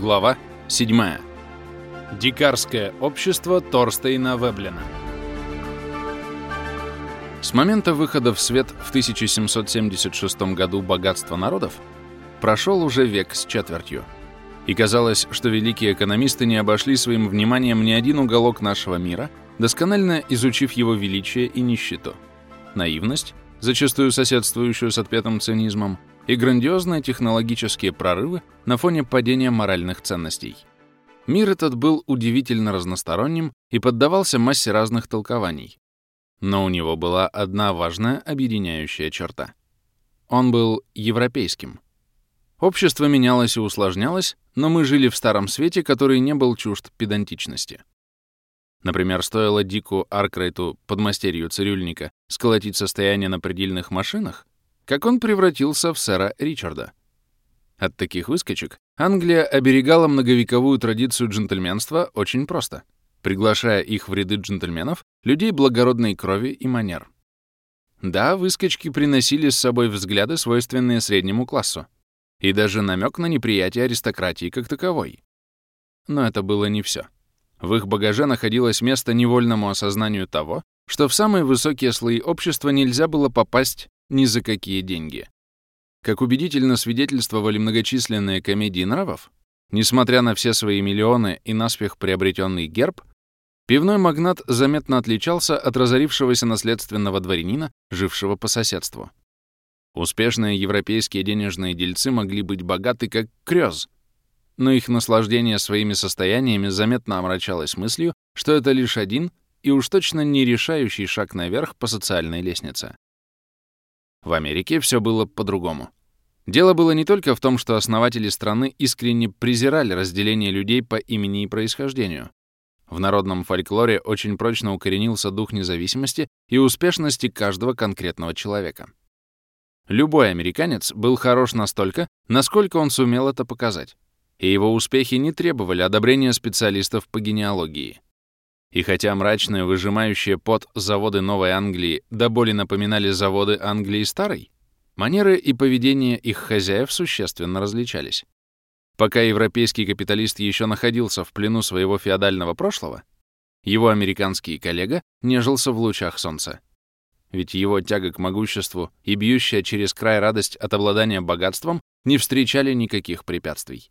Глава 7. Дикарское общество Торстейна Веблина. С момента выхода в свет в 1776 году «Богатство народов» прошел уже век с четвертью. И казалось, что великие экономисты не обошли своим вниманием ни один уголок нашего мира, досконально изучив его величие и нищету. Наивность, зачастую соседствующую с отпетым цинизмом, и грандиозные технологические прорывы на фоне падения моральных ценностей. Мир этот был удивительно разносторонним и поддавался массе разных толкований. Но у него была одна важная объединяющая черта. Он был европейским. Общество менялось и усложнялось, но мы жили в старом свете, который не был чужд педантичности. Например, стоило Дику Аркрейту, подмастерью цирюльника, сколотить состояние на предельных машинах, как он превратился в сэра Ричарда. От таких выскочек Англия оберегала многовековую традицию джентльменства очень просто, приглашая их в ряды джентльменов, людей благородной крови и манер. Да, выскочки приносили с собой взгляды, свойственные среднему классу, и даже намек на неприятие аристократии как таковой. Но это было не все. В их багаже находилось место невольному осознанию того, что в самые высокие слои общества нельзя было попасть ни за какие деньги. Как убедительно свидетельствовали многочисленные комедии нравов, несмотря на все свои миллионы и наспех приобретенный герб, пивной магнат заметно отличался от разорившегося наследственного дворянина, жившего по соседству. Успешные европейские денежные дельцы могли быть богаты как крёз, но их наслаждение своими состояниями заметно омрачалось мыслью, что это лишь один и уж точно не решающий шаг наверх по социальной лестнице. В Америке все было по-другому. Дело было не только в том, что основатели страны искренне презирали разделение людей по имени и происхождению. В народном фольклоре очень прочно укоренился дух независимости и успешности каждого конкретного человека. Любой американец был хорош настолько, насколько он сумел это показать, и его успехи не требовали одобрения специалистов по генеалогии. И хотя мрачные, выжимающие пот заводы Новой Англии до боли напоминали заводы Англии Старой, манеры и поведение их хозяев существенно различались. Пока европейский капиталист еще находился в плену своего феодального прошлого, его американский коллега нежился в лучах солнца. Ведь его тяга к могуществу и бьющая через край радость от обладания богатством не встречали никаких препятствий.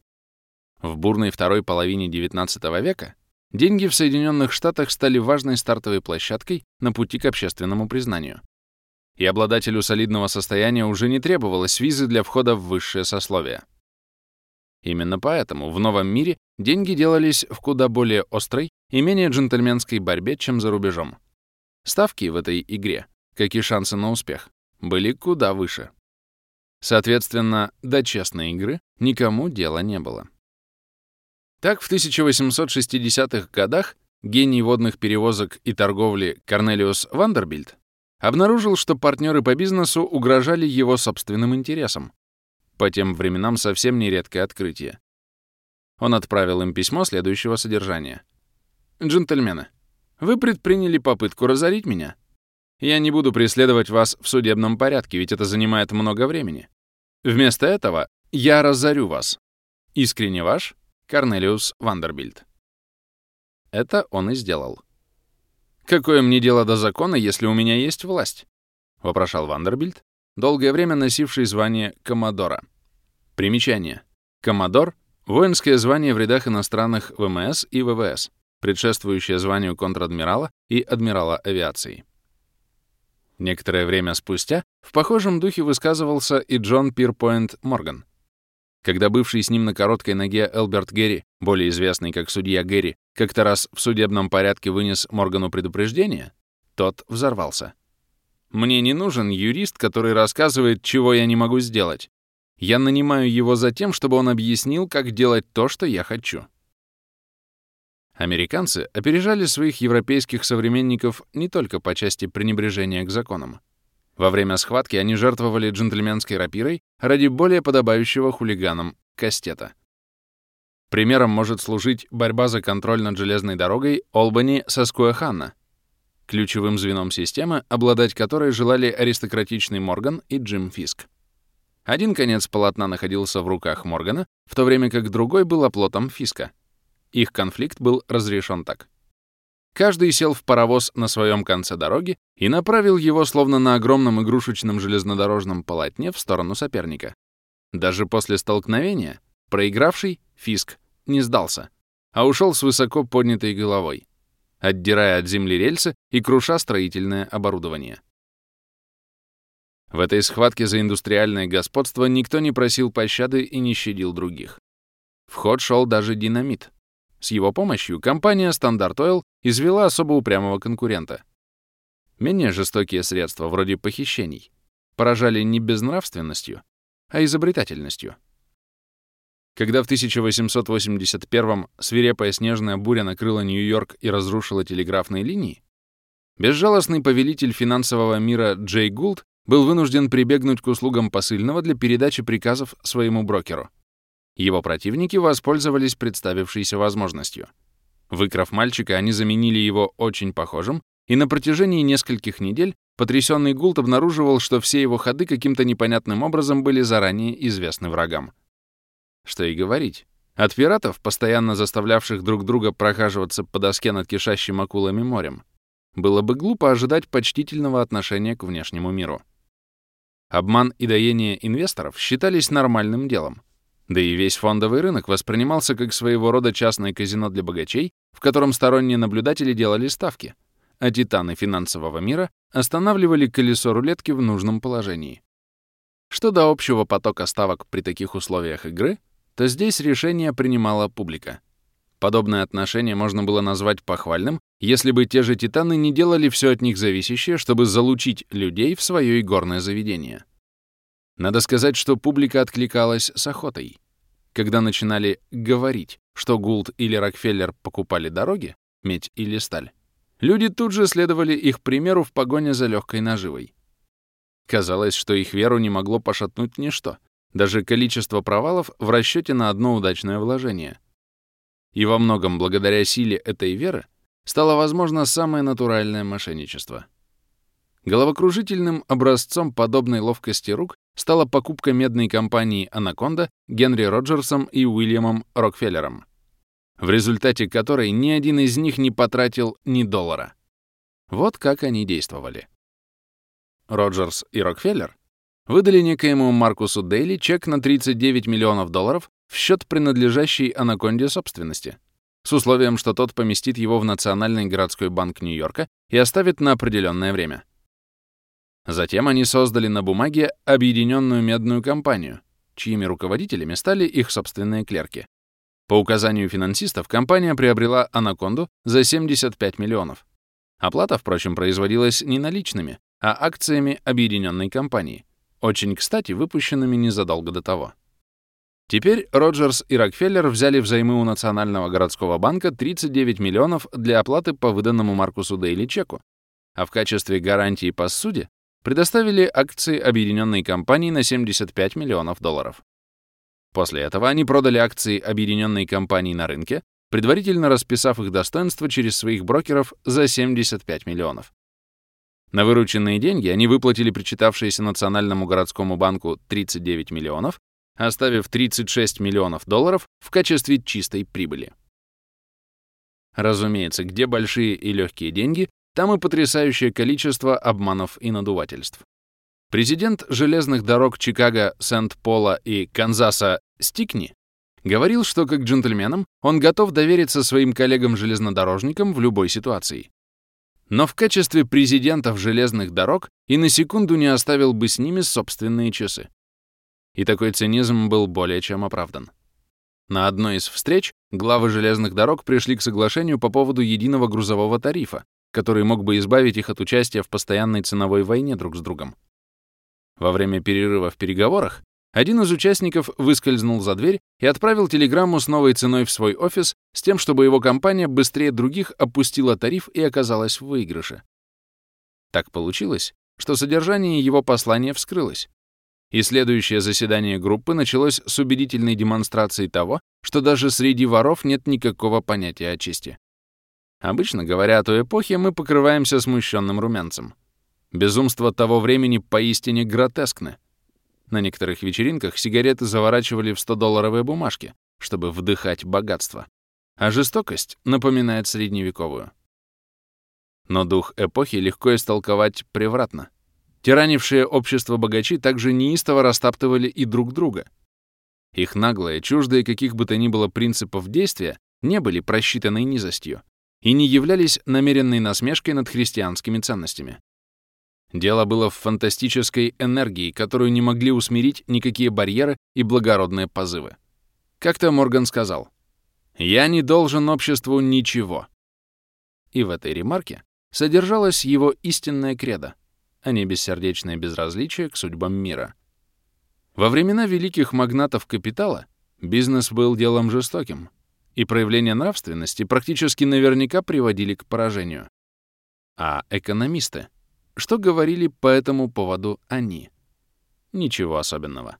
В бурной второй половине XIX века Деньги в Соединенных Штатах стали важной стартовой площадкой на пути к общественному признанию. И обладателю солидного состояния уже не требовалось визы для входа в высшее сословие. Именно поэтому в новом мире деньги делались в куда более острой и менее джентльменской борьбе, чем за рубежом. Ставки в этой игре, как и шансы на успех, были куда выше. Соответственно, до честной игры никому дела не было. Так, в 1860-х годах гений водных перевозок и торговли Корнелиус Вандербильд обнаружил, что партнеры по бизнесу угрожали его собственным интересам. По тем временам совсем нередкое открытие. Он отправил им письмо следующего содержания. «Джентльмены, вы предприняли попытку разорить меня. Я не буду преследовать вас в судебном порядке, ведь это занимает много времени. Вместо этого я разорю вас. Искренне ваш, Корнелиус Вандербильд. Это он и сделал. «Какое мне дело до закона, если у меня есть власть?» — вопрошал Вандербильд, долгое время носивший звание Коммодора. Примечание. Коммодор — воинское звание в рядах иностранных ВМС и ВВС, предшествующее званию контр-адмирала и адмирала авиации. Некоторое время спустя в похожем духе высказывался и Джон Пирпоинт Морган, когда бывший с ним на короткой ноге Элберт Герри, более известный как судья Герри, как-то раз в судебном порядке вынес Моргану предупреждение, тот взорвался. «Мне не нужен юрист, который рассказывает, чего я не могу сделать. Я нанимаю его за тем, чтобы он объяснил, как делать то, что я хочу». Американцы опережали своих европейских современников не только по части пренебрежения к законам. Во время схватки они жертвовали джентльменской рапирой ради более подобающего хулиганам кастета. Примером может служить борьба за контроль над железной дорогой Олбани-Саскуэханна, ключевым звеном системы, обладать которой желали аристократичный Морган и Джим Фиск. Один конец полотна находился в руках Моргана, в то время как другой был оплотом Фиска. Их конфликт был разрешен так. Каждый сел в паровоз на своем конце дороги и направил его словно на огромном игрушечном железнодорожном полотне в сторону соперника. Даже после столкновения проигравший, Фиск, не сдался, а ушел с высоко поднятой головой, отдирая от земли рельсы и круша строительное оборудование. В этой схватке за индустриальное господство никто не просил пощады и не щадил других. В ход шел даже динамит. С его помощью компания Standard Oil извела особо упрямого конкурента. Менее жестокие средства, вроде похищений, поражали не безнравственностью, а изобретательностью. Когда в 1881 свирепая снежная буря накрыла Нью-Йорк и разрушила телеграфные линии, безжалостный повелитель финансового мира Джей Гулд был вынужден прибегнуть к услугам посыльного для передачи приказов своему брокеру. Его противники воспользовались представившейся возможностью. Выкрав мальчика, они заменили его очень похожим, и на протяжении нескольких недель потрясенный Гулт обнаруживал, что все его ходы каким-то непонятным образом были заранее известны врагам. Что и говорить. От пиратов, постоянно заставлявших друг друга прохаживаться по доске над кишащим акулами морем, было бы глупо ожидать почтительного отношения к внешнему миру. Обман и доение инвесторов считались нормальным делом. Да и весь фондовый рынок воспринимался как своего рода частное казино для богачей, в котором сторонние наблюдатели делали ставки, а титаны финансового мира останавливали колесо рулетки в нужном положении. Что до общего потока ставок при таких условиях игры, то здесь решение принимала публика. Подобное отношение можно было назвать похвальным, если бы те же титаны не делали все от них зависящее, чтобы залучить людей в свое игорное заведение. Надо сказать, что публика откликалась с охотой. Когда начинали говорить, что Гулд или Рокфеллер покупали дороги, медь или сталь, люди тут же следовали их примеру в погоне за легкой наживой. Казалось, что их веру не могло пошатнуть ничто, даже количество провалов в расчете на одно удачное вложение — и во многом благодаря силе этой веры стало возможно самое натуральное мошенничество. Головокружительным образцом подобной ловкости рук стала покупка медной компании «Анаконда» Генри Роджерсом и Уильямом Рокфеллером, в результате которой ни один из них не потратил ни доллара. Вот как они действовали. Роджерс и Рокфеллер выдали некоему Маркусу Дейли чек на 39 миллионов долларов в счет принадлежащей Анаконде собственности, с условием, что тот поместит его в Национальный городской банк Нью-Йорка и оставит на определенное время. Затем они создали на бумаге объединенную медную компанию, чьими руководителями стали их собственные клерки. По указанию финансистов компания приобрела Анаконду за 75 миллионов. Оплата, впрочем, производилась не наличными, а акциями объединенной компании, очень кстати выпущенными незадолго до того. Теперь Роджерс и Рокфеллер взяли взаймы у Национального городского банка 39 миллионов для оплаты по выданному Маркусу Дейли чеку, а в качестве гарантии по суде предоставили акции объединенной компании на 75 миллионов долларов. После этого они продали акции объединенной компании на рынке, предварительно расписав их достоинство через своих брокеров за 75 миллионов. На вырученные деньги они выплатили причитавшиеся Национальному городскому банку 39 миллионов оставив 36 миллионов долларов в качестве чистой прибыли. Разумеется, где большие и легкие деньги, там и потрясающее количество обманов и надувательств. Президент железных дорог Чикаго, Сент-Пола и Канзаса Стикни говорил, что как джентльменам он готов довериться своим коллегам-железнодорожникам в любой ситуации. Но в качестве президентов железных дорог и на секунду не оставил бы с ними собственные часы и такой цинизм был более чем оправдан. На одной из встреч главы железных дорог пришли к соглашению по поводу единого грузового тарифа, который мог бы избавить их от участия в постоянной ценовой войне друг с другом. Во время перерыва в переговорах один из участников выскользнул за дверь и отправил телеграмму с новой ценой в свой офис с тем, чтобы его компания быстрее других опустила тариф и оказалась в выигрыше. Так получилось, что содержание его послания вскрылось, и следующее заседание группы началось с убедительной демонстрации того, что даже среди воров нет никакого понятия о чести. Обычно, говоря о той эпохе, мы покрываемся смущенным румянцем. Безумство того времени поистине гротескны. На некоторых вечеринках сигареты заворачивали в 100-долларовые бумажки, чтобы вдыхать богатство. А жестокость напоминает средневековую. Но дух эпохи легко истолковать превратно. Тиранившие общество богачи также неистово растаптывали и друг друга. Их наглые, чуждые каких бы то ни было принципов действия, не были просчитанной низостью и не являлись намеренной насмешкой над христианскими ценностями. Дело было в фантастической энергии, которую не могли усмирить никакие барьеры и благородные позывы. Как-то Морган сказал, «Я не должен обществу ничего». И в этой ремарке содержалось его истинное кредо, а не бессердечное безразличие к судьбам мира. Во времена великих магнатов капитала бизнес был делом жестоким, и проявления нравственности практически наверняка приводили к поражению. А экономисты? Что говорили по этому поводу они? Ничего особенного.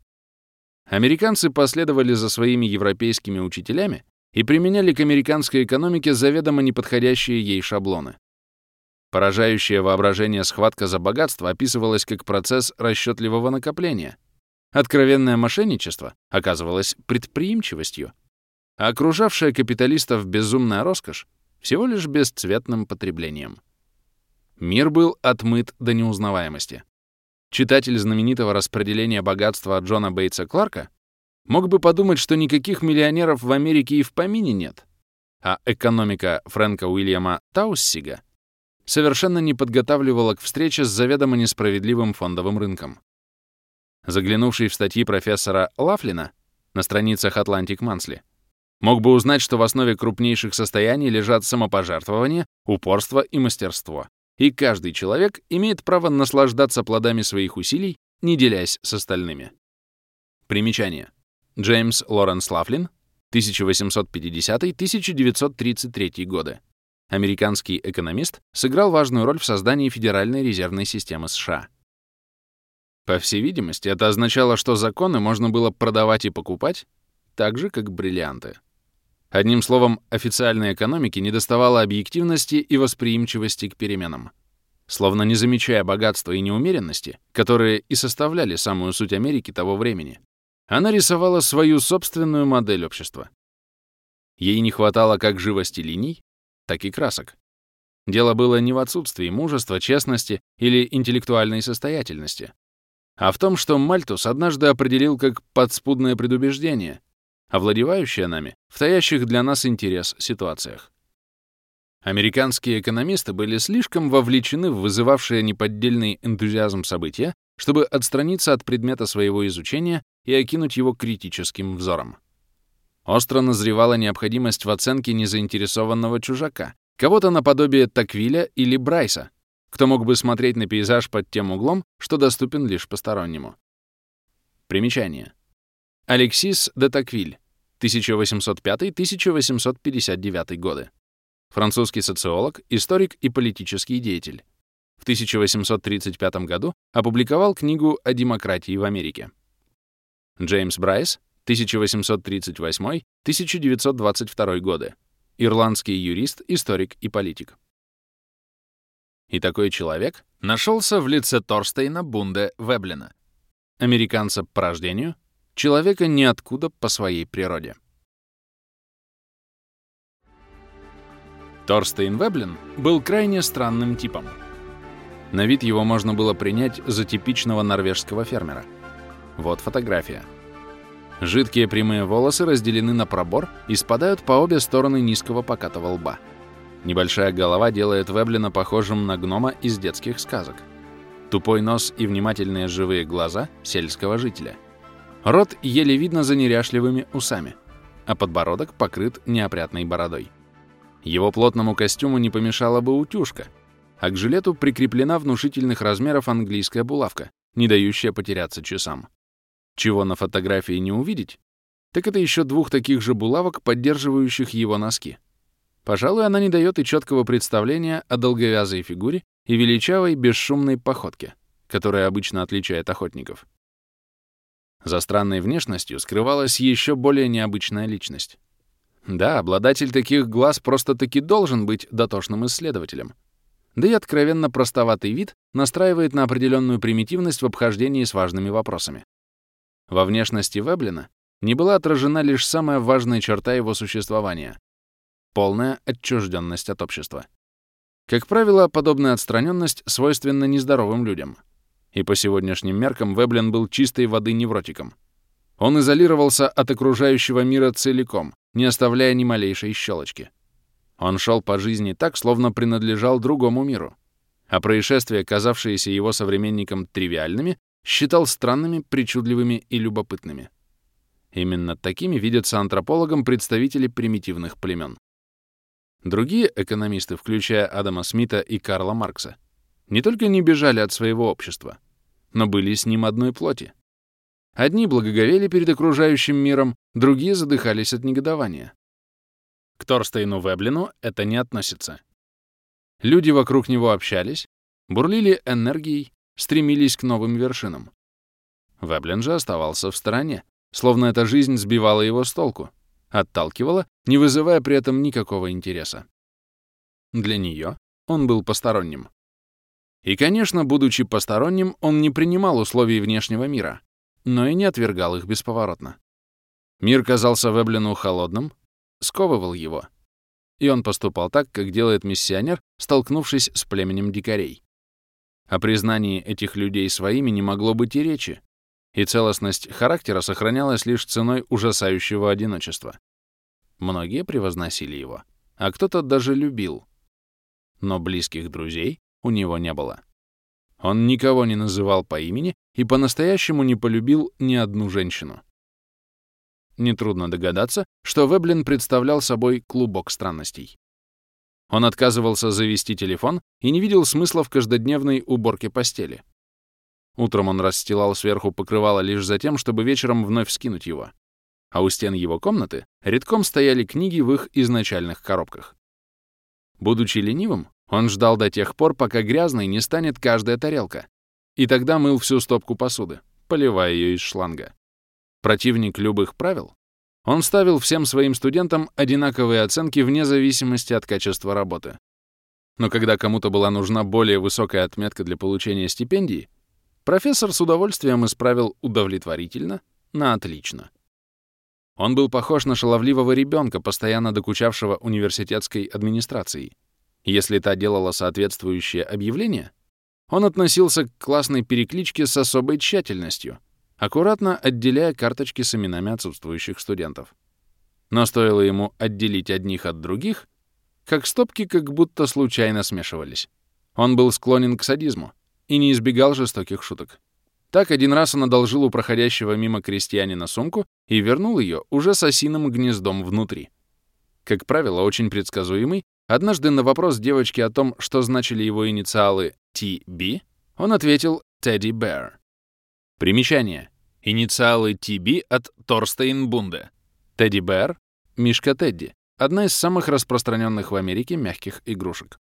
Американцы последовали за своими европейскими учителями и применяли к американской экономике заведомо неподходящие ей шаблоны. Поражающее воображение схватка за богатство описывалась как процесс расчетливого накопления. Откровенное мошенничество оказывалось предприимчивостью, а окружавшая капиталистов безумная роскошь всего лишь бесцветным потреблением. Мир был отмыт до неузнаваемости. Читатель знаменитого распределения богатства Джона Бейтса Кларка мог бы подумать, что никаких миллионеров в Америке и в помине нет, а экономика Фрэнка Уильяма Тауссига совершенно не подготавливала к встрече с заведомо несправедливым фондовым рынком. Заглянувший в статьи профессора Лафлина на страницах Atlantic Monthly, Мог бы узнать, что в основе крупнейших состояний лежат самопожертвование, упорство и мастерство. И каждый человек имеет право наслаждаться плодами своих усилий, не делясь с остальными. Примечание. Джеймс Лоренс Лафлин, 1850-1933 годы. Американский экономист сыграл важную роль в создании Федеральной резервной системы США. По всей видимости, это означало, что законы можно было продавать и покупать так же, как бриллианты. Одним словом, официальной экономике недоставало объективности и восприимчивости к переменам. Словно не замечая богатства и неумеренности, которые и составляли самую суть Америки того времени, она рисовала свою собственную модель общества. Ей не хватало как живости линий, так и красок. Дело было не в отсутствии мужества, честности или интеллектуальной состоятельности, а в том, что Мальтус однажды определил как подспудное предубеждение, овладевающая нами в таящих для нас интерес ситуациях. Американские экономисты были слишком вовлечены в вызывавшие неподдельный энтузиазм события, чтобы отстраниться от предмета своего изучения и окинуть его критическим взором. Остро назревала необходимость в оценке незаинтересованного чужака, кого-то наподобие Таквиля или Брайса, кто мог бы смотреть на пейзаж под тем углом, что доступен лишь постороннему. Примечание. Алексис де Таквиль, 1805-1859 годы. Французский социолог, историк и политический деятель. В 1835 году опубликовал книгу о демократии в Америке. Джеймс Брайс, 1838-1922 годы. Ирландский юрист, историк и политик. И такой человек нашелся в лице Торстейна Бунде Веблина, американца по рождению, человека ниоткуда по своей природе. Торстейн Веблин был крайне странным типом. На вид его можно было принять за типичного норвежского фермера. Вот фотография. Жидкие прямые волосы разделены на пробор и спадают по обе стороны низкого покатого лба. Небольшая голова делает Веблина похожим на гнома из детских сказок. Тупой нос и внимательные живые глаза сельского жителя — Рот еле видно за неряшливыми усами, а подбородок покрыт неопрятной бородой. Его плотному костюму не помешала бы утюжка, а к жилету прикреплена внушительных размеров английская булавка, не дающая потеряться часам. Чего на фотографии не увидеть, так это еще двух таких же булавок, поддерживающих его носки. Пожалуй, она не дает и четкого представления о долговязой фигуре и величавой бесшумной походке, которая обычно отличает охотников. За странной внешностью скрывалась еще более необычная личность. Да, обладатель таких глаз просто-таки должен быть дотошным исследователем. Да и откровенно простоватый вид настраивает на определенную примитивность в обхождении с важными вопросами. Во внешности Веблина не была отражена лишь самая важная черта его существования — полная отчужденность от общества. Как правило, подобная отстраненность свойственна нездоровым людям. И по сегодняшним меркам Веблин был чистой воды невротиком. Он изолировался от окружающего мира целиком, не оставляя ни малейшей щелочки. Он шел по жизни так, словно принадлежал другому миру, а происшествия, казавшиеся его современникам тривиальными, считал странными, причудливыми и любопытными. Именно такими видятся антропологам представители примитивных племен. Другие экономисты, включая Адама Смита и Карла Маркса, не только не бежали от своего общества, но были с ним одной плоти. Одни благоговели перед окружающим миром, другие задыхались от негодования. К Торстейну Веблину это не относится. Люди вокруг него общались, бурлили энергией, стремились к новым вершинам. Веблин же оставался в стороне, словно эта жизнь сбивала его с толку, отталкивала, не вызывая при этом никакого интереса. Для нее он был посторонним. И, конечно, будучи посторонним, он не принимал условий внешнего мира, но и не отвергал их бесповоротно. Мир казался Веблину холодным, сковывал его. И он поступал так, как делает миссионер, столкнувшись с племенем дикарей. О признании этих людей своими не могло быть и речи, и целостность характера сохранялась лишь ценой ужасающего одиночества. Многие превозносили его, а кто-то даже любил. Но близких друзей у него не было. Он никого не называл по имени и по-настоящему не полюбил ни одну женщину. Нетрудно догадаться, что Веблин представлял собой клубок странностей. Он отказывался завести телефон и не видел смысла в каждодневной уборке постели. Утром он расстилал сверху покрывало лишь за тем, чтобы вечером вновь скинуть его. А у стен его комнаты редком стояли книги в их изначальных коробках. Будучи ленивым, он ждал до тех пор, пока грязной не станет каждая тарелка, и тогда мыл всю стопку посуды, поливая ее из шланга. Противник любых правил, он ставил всем своим студентам одинаковые оценки вне зависимости от качества работы. Но когда кому-то была нужна более высокая отметка для получения стипендии, профессор с удовольствием исправил удовлетворительно на отлично. Он был похож на шаловливого ребенка, постоянно докучавшего университетской администрации. Если та делала соответствующее объявление, он относился к классной перекличке с особой тщательностью — аккуратно отделяя карточки с именами отсутствующих студентов. Но стоило ему отделить одних от других, как стопки как будто случайно смешивались. Он был склонен к садизму и не избегал жестоких шуток. Так один раз он одолжил у проходящего мимо крестьянина сумку и вернул ее уже с осиным гнездом внутри. Как правило, очень предсказуемый, однажды на вопрос девочки о том, что значили его инициалы TB, он ответил «Teddy Bear». Примечание. Инициалы TB от Торстейн-Бунде. Тедди Бэр, Мишка Тедди. Одна из самых распространенных в Америке мягких игрушек.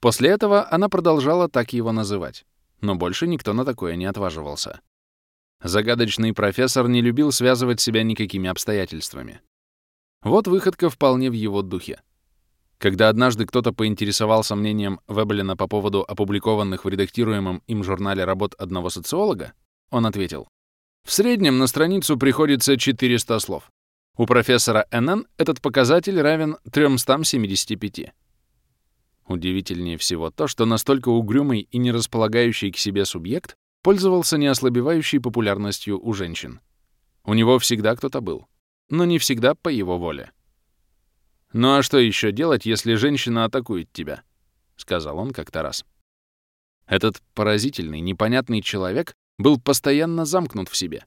После этого она продолжала так его называть, но больше никто на такое не отваживался. Загадочный профессор не любил связывать себя никакими обстоятельствами. Вот выходка вполне в его духе. Когда однажды кто-то поинтересовался мнением Вебелина по поводу опубликованных в редактируемом им журнале работ одного социолога, он ответил. В среднем на страницу приходится 400 слов. У профессора НН этот показатель равен 375. Удивительнее всего то, что настолько угрюмый и не располагающий к себе субъект пользовался неослабевающей популярностью у женщин. У него всегда кто-то был, но не всегда по его воле. «Ну а что еще делать, если женщина атакует тебя?» — сказал он как-то раз. Этот поразительный, непонятный человек был постоянно замкнут в себе,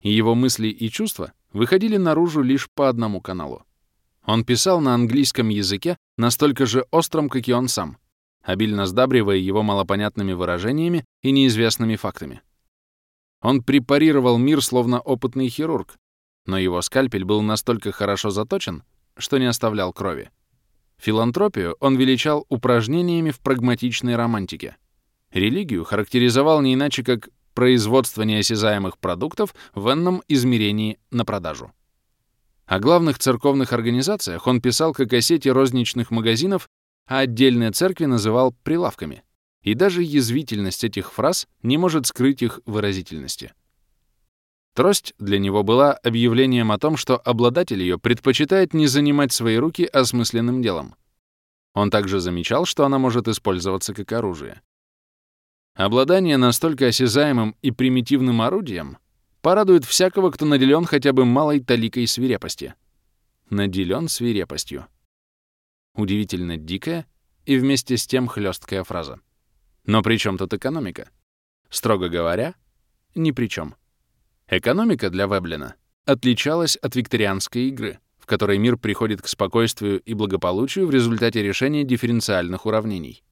и его мысли и чувства выходили наружу лишь по одному каналу. Он писал на английском языке настолько же остром, как и он сам, обильно сдабривая его малопонятными выражениями и неизвестными фактами. Он препарировал мир словно опытный хирург, но его скальпель был настолько хорошо заточен, что не оставлял крови. Филантропию он величал упражнениями в прагматичной романтике. Религию характеризовал не иначе как производство неосязаемых продуктов в энном измерении на продажу. О главных церковных организациях он писал как о сети розничных магазинов, а отдельные церкви называл прилавками. И даже язвительность этих фраз не может скрыть их выразительности. Трость для него была объявлением о том, что обладатель ее предпочитает не занимать свои руки осмысленным делом. Он также замечал, что она может использоваться как оружие. Обладание настолько осязаемым и примитивным орудием порадует всякого, кто наделен хотя бы малой таликой свирепости. Наделен свирепостью. Удивительно дикая и вместе с тем хлесткая фраза. Но при чем тут экономика? Строго говоря, ни при чем. Экономика для Веблина отличалась от викторианской игры, в которой мир приходит к спокойствию и благополучию в результате решения дифференциальных уравнений.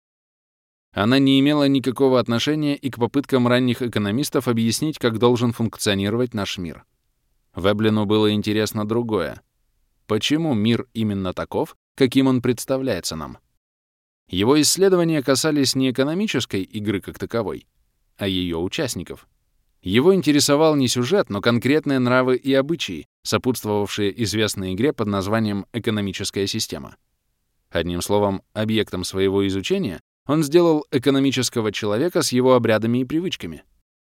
Она не имела никакого отношения и к попыткам ранних экономистов объяснить, как должен функционировать наш мир. Веблину было интересно другое. Почему мир именно таков, каким он представляется нам? Его исследования касались не экономической игры как таковой, а ее участников. Его интересовал не сюжет, но конкретные нравы и обычаи, сопутствовавшие известной игре под названием «экономическая система». Одним словом, объектом своего изучения он сделал экономического человека с его обрядами и привычками.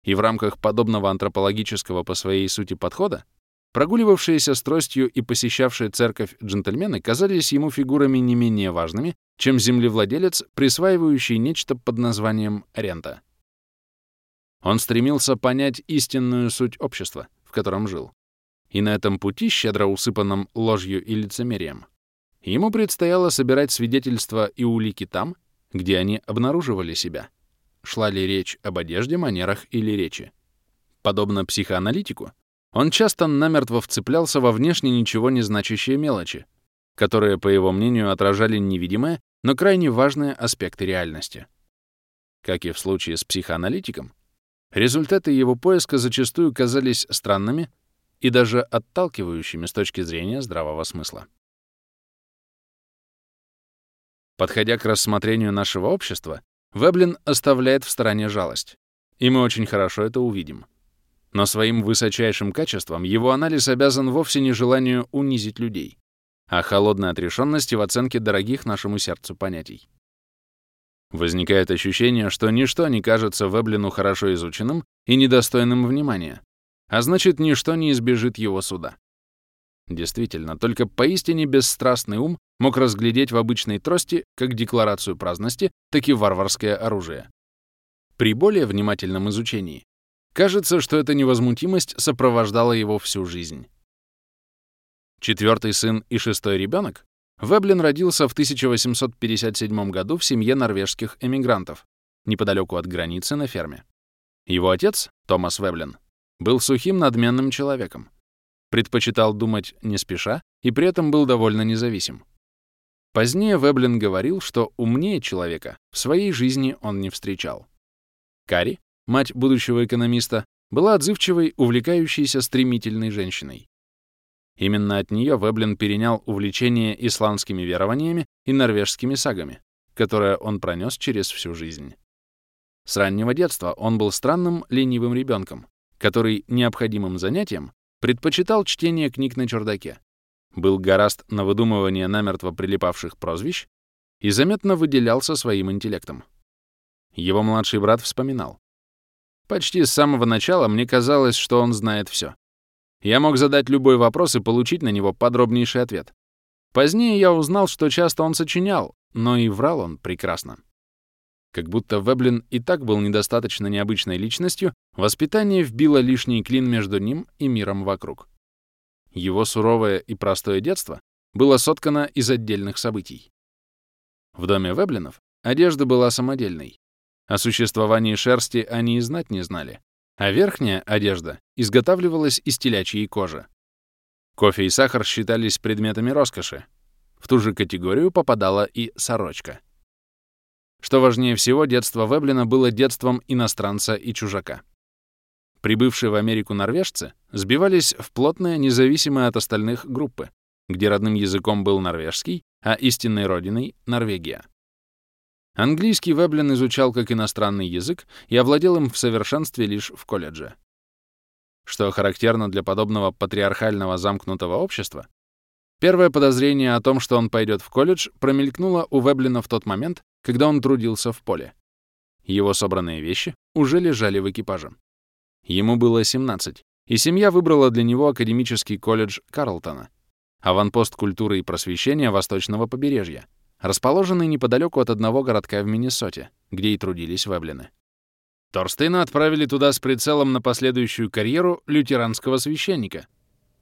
И в рамках подобного антропологического по своей сути подхода прогуливавшиеся с тростью и посещавшие церковь джентльмены казались ему фигурами не менее важными, чем землевладелец, присваивающий нечто под названием рента. Он стремился понять истинную суть общества, в котором жил. И на этом пути, щедро усыпанном ложью и лицемерием, ему предстояло собирать свидетельства и улики там, где они обнаруживали себя. Шла ли речь об одежде, манерах или речи. Подобно психоаналитику, он часто намертво вцеплялся во внешне ничего не значащие мелочи, которые, по его мнению, отражали невидимые, но крайне важные аспекты реальности. Как и в случае с психоаналитиком, Результаты его поиска зачастую казались странными и даже отталкивающими с точки зрения здравого смысла. Подходя к рассмотрению нашего общества, Веблин оставляет в стороне жалость. И мы очень хорошо это увидим. Но своим высочайшим качеством его анализ обязан вовсе не желанию унизить людей, а холодной отрешенности в оценке дорогих нашему сердцу понятий. Возникает ощущение, что ничто не кажется Веблину хорошо изученным и недостойным внимания, а значит, ничто не избежит его суда. Действительно, только поистине бесстрастный ум мог разглядеть в обычной трости как декларацию праздности, так и варварское оружие. При более внимательном изучении кажется, что эта невозмутимость сопровождала его всю жизнь. Четвертый сын и шестой ребенок Веблин родился в 1857 году в семье норвежских эмигрантов, неподалеку от границы на ферме. Его отец, Томас Веблин, был сухим надменным человеком, предпочитал думать не спеша и при этом был довольно независим. Позднее Веблин говорил, что умнее человека в своей жизни он не встречал. Кари, мать будущего экономиста, была отзывчивой, увлекающейся стремительной женщиной. Именно от нее Веблин перенял увлечение исландскими верованиями и норвежскими сагами, которое он пронес через всю жизнь. С раннего детства он был странным, ленивым ребенком, который необходимым занятием предпочитал чтение книг на чердаке, был гораст на выдумывание намертво прилипавших прозвищ и заметно выделялся своим интеллектом. Его младший брат вспоминал. «Почти с самого начала мне казалось, что он знает все. Я мог задать любой вопрос и получить на него подробнейший ответ. Позднее я узнал, что часто он сочинял, но и врал он прекрасно. Как будто Веблин и так был недостаточно необычной личностью, воспитание вбило лишний клин между ним и миром вокруг. Его суровое и простое детство было соткано из отдельных событий. В доме Веблинов одежда была самодельной. О существовании шерсти они и знать не знали, а верхняя одежда изготавливалась из телячьей кожи. Кофе и сахар считались предметами роскоши. В ту же категорию попадала и сорочка. Что важнее всего, детство Веблина было детством иностранца и чужака. Прибывшие в Америку норвежцы сбивались в плотные, независимые от остальных группы, где родным языком был норвежский, а истинной родиной — Норвегия. Английский Веблин изучал как иностранный язык и овладел им в совершенстве лишь в колледже. Что характерно для подобного патриархального замкнутого общества, первое подозрение о том, что он пойдет в колледж, промелькнуло у Веблина в тот момент, когда он трудился в поле. Его собранные вещи уже лежали в экипаже. Ему было 17, и семья выбрала для него академический колледж Карлтона, аванпост культуры и просвещения восточного побережья, расположенный неподалеку от одного городка в Миннесоте, где и трудились Веблины. Торстейна отправили туда с прицелом на последующую карьеру лютеранского священника,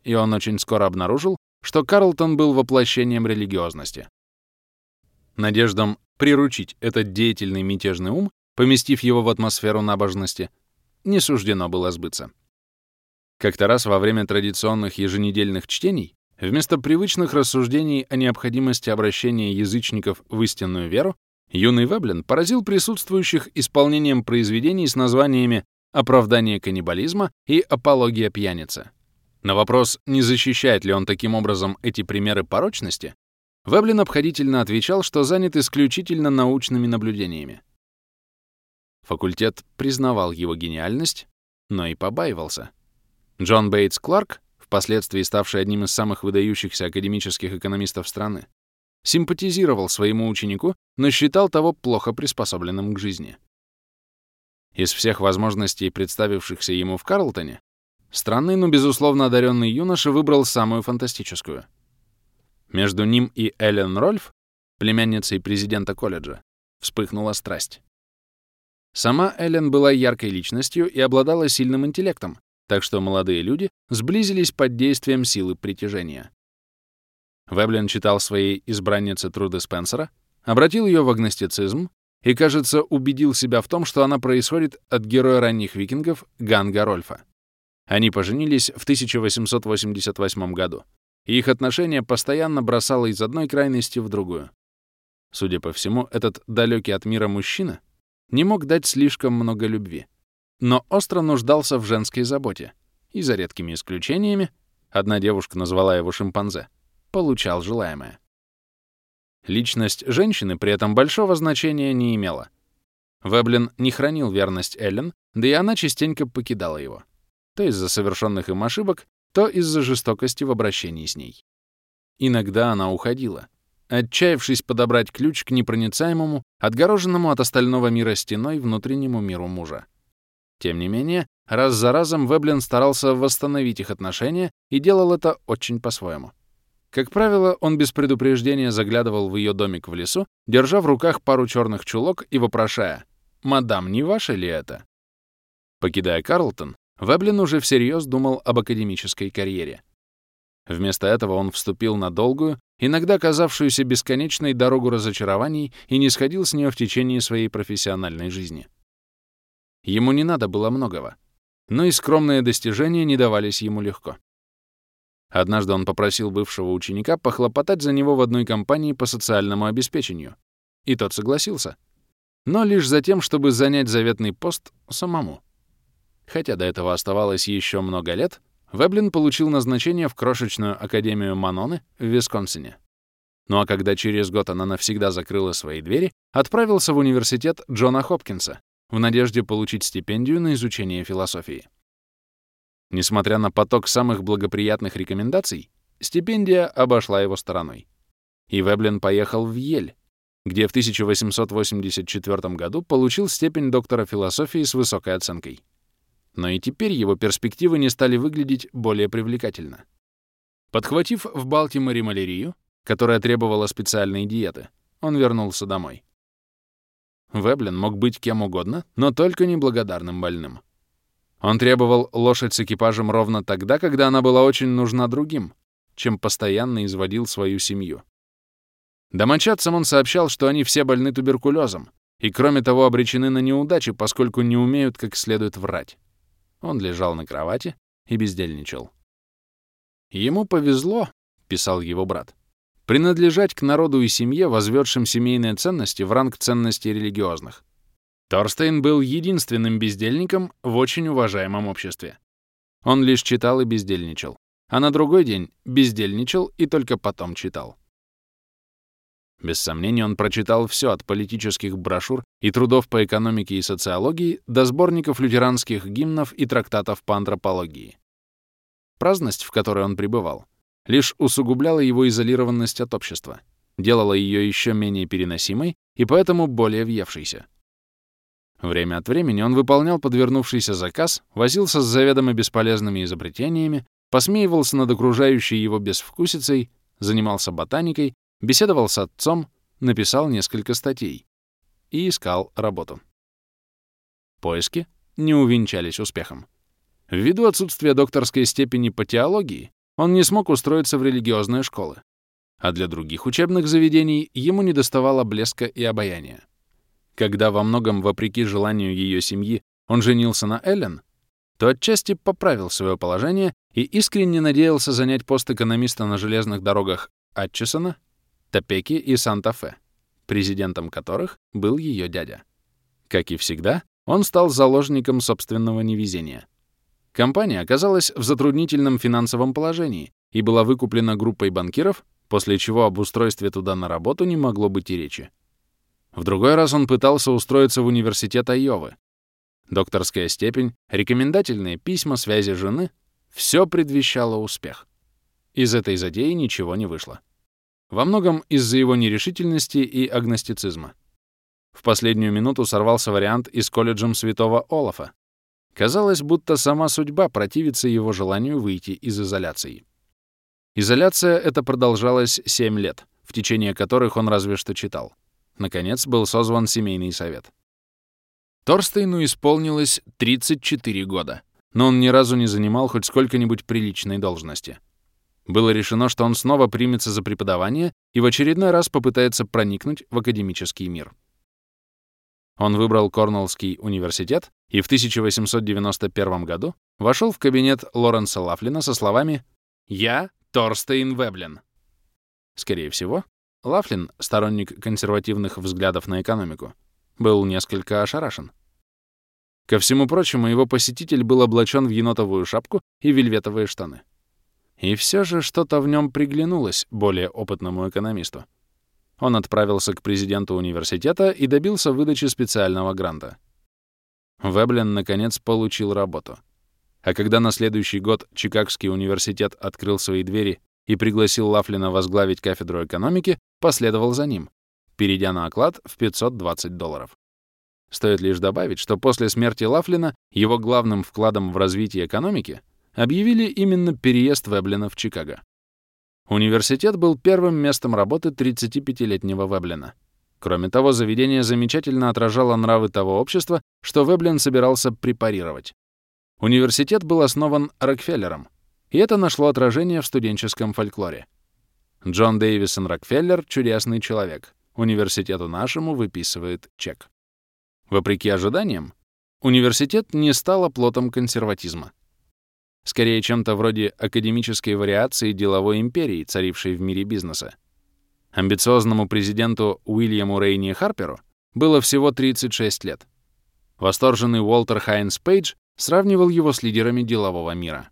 и он очень скоро обнаружил, что Карлтон был воплощением религиозности. Надеждам приручить этот деятельный мятежный ум, поместив его в атмосферу набожности, не суждено было сбыться. Как-то раз во время традиционных еженедельных чтений Вместо привычных рассуждений о необходимости обращения язычников в истинную веру, юный Веблин поразил присутствующих исполнением произведений с названиями «Оправдание каннибализма» и «Апология пьяницы». На вопрос, не защищает ли он таким образом эти примеры порочности, Веблин обходительно отвечал, что занят исключительно научными наблюдениями. Факультет признавал его гениальность, но и побаивался. Джон Бейтс Кларк, впоследствии ставший одним из самых выдающихся академических экономистов страны, симпатизировал своему ученику, но считал того плохо приспособленным к жизни. Из всех возможностей, представившихся ему в Карлтоне, странный, но безусловно одаренный юноша выбрал самую фантастическую. Между ним и Эллен Рольф, племянницей президента колледжа, вспыхнула страсть. Сама Эллен была яркой личностью и обладала сильным интеллектом, так что молодые люди сблизились под действием силы притяжения. Веблин читал своей избраннице труды Спенсера, обратил ее в агностицизм и, кажется, убедил себя в том, что она происходит от героя ранних викингов Ганга Рольфа. Они поженились в 1888 году, и их отношения постоянно бросало из одной крайности в другую. Судя по всему, этот далекий от мира мужчина не мог дать слишком много любви но остро нуждался в женской заботе, и за редкими исключениями, одна девушка назвала его шимпанзе, получал желаемое. Личность женщины при этом большого значения не имела. Веблин не хранил верность Эллен, да и она частенько покидала его. То из-за совершенных им ошибок, то из-за жестокости в обращении с ней. Иногда она уходила, отчаявшись подобрать ключ к непроницаемому, отгороженному от остального мира стеной внутреннему миру мужа. Тем не менее, раз за разом Веблин старался восстановить их отношения и делал это очень по-своему. Как правило, он без предупреждения заглядывал в ее домик в лесу, держа в руках пару черных чулок и вопрошая «Мадам, не ваше ли это?». Покидая Карлтон, Веблин уже всерьез думал об академической карьере. Вместо этого он вступил на долгую, иногда казавшуюся бесконечной дорогу разочарований и не сходил с нее в течение своей профессиональной жизни. Ему не надо было многого, но и скромные достижения не давались ему легко. Однажды он попросил бывшего ученика похлопотать за него в одной компании по социальному обеспечению, и тот согласился, но лишь за тем, чтобы занять заветный пост самому. Хотя до этого оставалось еще много лет, Веблин получил назначение в крошечную академию Маноны в Висконсине. Ну а когда через год она навсегда закрыла свои двери, отправился в университет Джона Хопкинса, в надежде получить стипендию на изучение философии. Несмотря на поток самых благоприятных рекомендаций, стипендия обошла его стороной. И Веблин поехал в Ель, где в 1884 году получил степень доктора философии с высокой оценкой. Но и теперь его перспективы не стали выглядеть более привлекательно. Подхватив в Балтиморе малярию, которая требовала специальной диеты, он вернулся домой. Веблин мог быть кем угодно, но только неблагодарным больным. Он требовал лошадь с экипажем ровно тогда, когда она была очень нужна другим, чем постоянно изводил свою семью. Домочадцам он сообщал, что они все больны туберкулезом, и кроме того обречены на неудачи, поскольку не умеют как следует врать. Он лежал на кровати и бездельничал. «Ему повезло», — писал его брат, принадлежать к народу и семье, возведшим семейные ценности в ранг ценностей религиозных. Торстейн был единственным бездельником в очень уважаемом обществе. Он лишь читал и бездельничал, а на другой день бездельничал и только потом читал. Без сомнения, он прочитал все от политических брошюр и трудов по экономике и социологии до сборников лютеранских гимнов и трактатов по антропологии. Праздность, в которой он пребывал, лишь усугубляла его изолированность от общества, делала ее еще менее переносимой и поэтому более въевшейся. Время от времени он выполнял подвернувшийся заказ, возился с заведомо бесполезными изобретениями, посмеивался над окружающей его безвкусицей, занимался ботаникой, беседовал с отцом, написал несколько статей и искал работу. Поиски не увенчались успехом. Ввиду отсутствия докторской степени по теологии, он не смог устроиться в религиозные школы, а для других учебных заведений ему недоставало блеска и обаяния. Когда во многом, вопреки желанию ее семьи, он женился на Эллен, то отчасти поправил свое положение и искренне надеялся занять пост экономиста на железных дорогах Атчесона, Топеки и Санта-Фе, президентом которых был ее дядя. Как и всегда, он стал заложником собственного невезения. Компания оказалась в затруднительном финансовом положении и была выкуплена группой банкиров, после чего об устройстве туда на работу не могло быть и речи. В другой раз он пытался устроиться в университет Айовы. Докторская степень, рекомендательные письма, связи жены — все предвещало успех. Из этой задеи ничего не вышло. Во многом из-за его нерешительности и агностицизма. В последнюю минуту сорвался вариант из колледжем святого Олафа. Казалось, будто сама судьба противится его желанию выйти из изоляции. Изоляция эта продолжалась 7 лет, в течение которых он разве что читал. Наконец был созван семейный совет. Торстейну исполнилось 34 года, но он ни разу не занимал хоть сколько-нибудь приличной должности. Было решено, что он снова примется за преподавание и в очередной раз попытается проникнуть в академический мир. Он выбрал Корнеллский университет и в 1891 году вошел в кабинет Лоренса Лафлина со словами «Я Торстейн Веблин». Скорее всего, Лафлин, сторонник консервативных взглядов на экономику, был несколько ошарашен. Ко всему прочему, его посетитель был облачен в енотовую шапку и вельветовые штаны. И все же что-то в нем приглянулось более опытному экономисту. Он отправился к президенту университета и добился выдачи специального гранта. Веблен, наконец, получил работу. А когда на следующий год Чикагский университет открыл свои двери и пригласил Лафлина возглавить кафедру экономики, последовал за ним, перейдя на оклад в 520 долларов. Стоит лишь добавить, что после смерти Лафлина его главным вкладом в развитие экономики объявили именно переезд Веблина в Чикаго. Университет был первым местом работы 35-летнего Веблина. Кроме того, заведение замечательно отражало нравы того общества, что Веблин собирался препарировать. Университет был основан Рокфеллером, и это нашло отражение в студенческом фольклоре. Джон Дэвисон Рокфеллер — чудесный человек. Университету нашему выписывает чек. Вопреки ожиданиям, университет не стал оплотом консерватизма. Скорее, чем-то вроде академической вариации деловой империи, царившей в мире бизнеса. Амбициозному президенту Уильяму Рейни Харперу было всего 36 лет. Восторженный Уолтер Хайнс Пейдж сравнивал его с лидерами делового мира.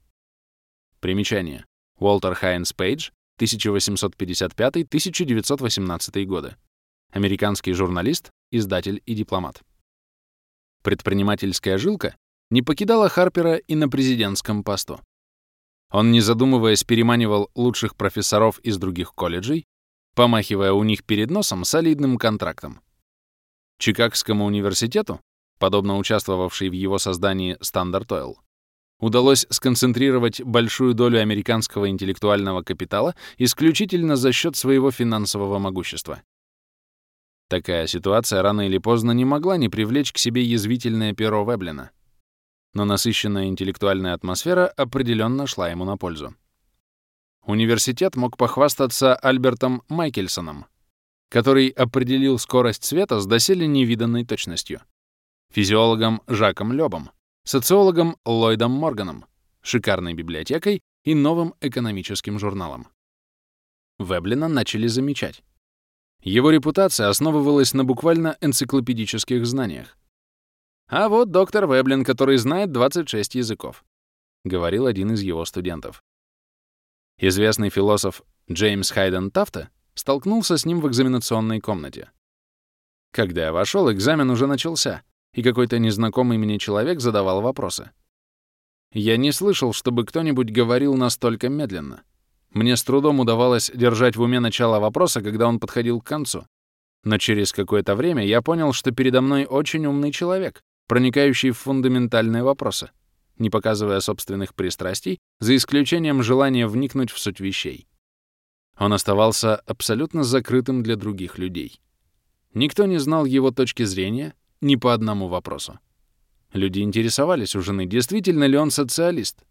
Примечание. Уолтер Хайнс Пейдж, 1855-1918 годы. Американский журналист, издатель и дипломат. Предпринимательская жилка не покидала Харпера и на президентском посту. Он, не задумываясь, переманивал лучших профессоров из других колледжей, помахивая у них перед носом солидным контрактом. Чикагскому университету, подобно участвовавшей в его создании Standard Oil, удалось сконцентрировать большую долю американского интеллектуального капитала исключительно за счет своего финансового могущества. Такая ситуация рано или поздно не могла не привлечь к себе язвительное перо Веблина. Но насыщенная интеллектуальная атмосфера определенно шла ему на пользу. Университет мог похвастаться Альбертом Майкельсоном, который определил скорость света с доселе невиданной точностью, физиологом Жаком Лёбом, социологом Ллойдом Морганом, шикарной библиотекой и новым экономическим журналом. Веблина начали замечать. Его репутация основывалась на буквально энциклопедических знаниях. «А вот доктор Веблин, который знает 26 языков», — говорил один из его студентов. Известный философ Джеймс Хайден Тафта столкнулся с ним в экзаменационной комнате. Когда я вошел, экзамен уже начался, и какой-то незнакомый мне человек задавал вопросы. Я не слышал, чтобы кто-нибудь говорил настолько медленно. Мне с трудом удавалось держать в уме начало вопроса, когда он подходил к концу. Но через какое-то время я понял, что передо мной очень умный человек, проникающий в фундаментальные вопросы, не показывая собственных пристрастий, за исключением желания вникнуть в суть вещей. Он оставался абсолютно закрытым для других людей. Никто не знал его точки зрения ни по одному вопросу. Люди интересовались у жены, действительно ли он социалист,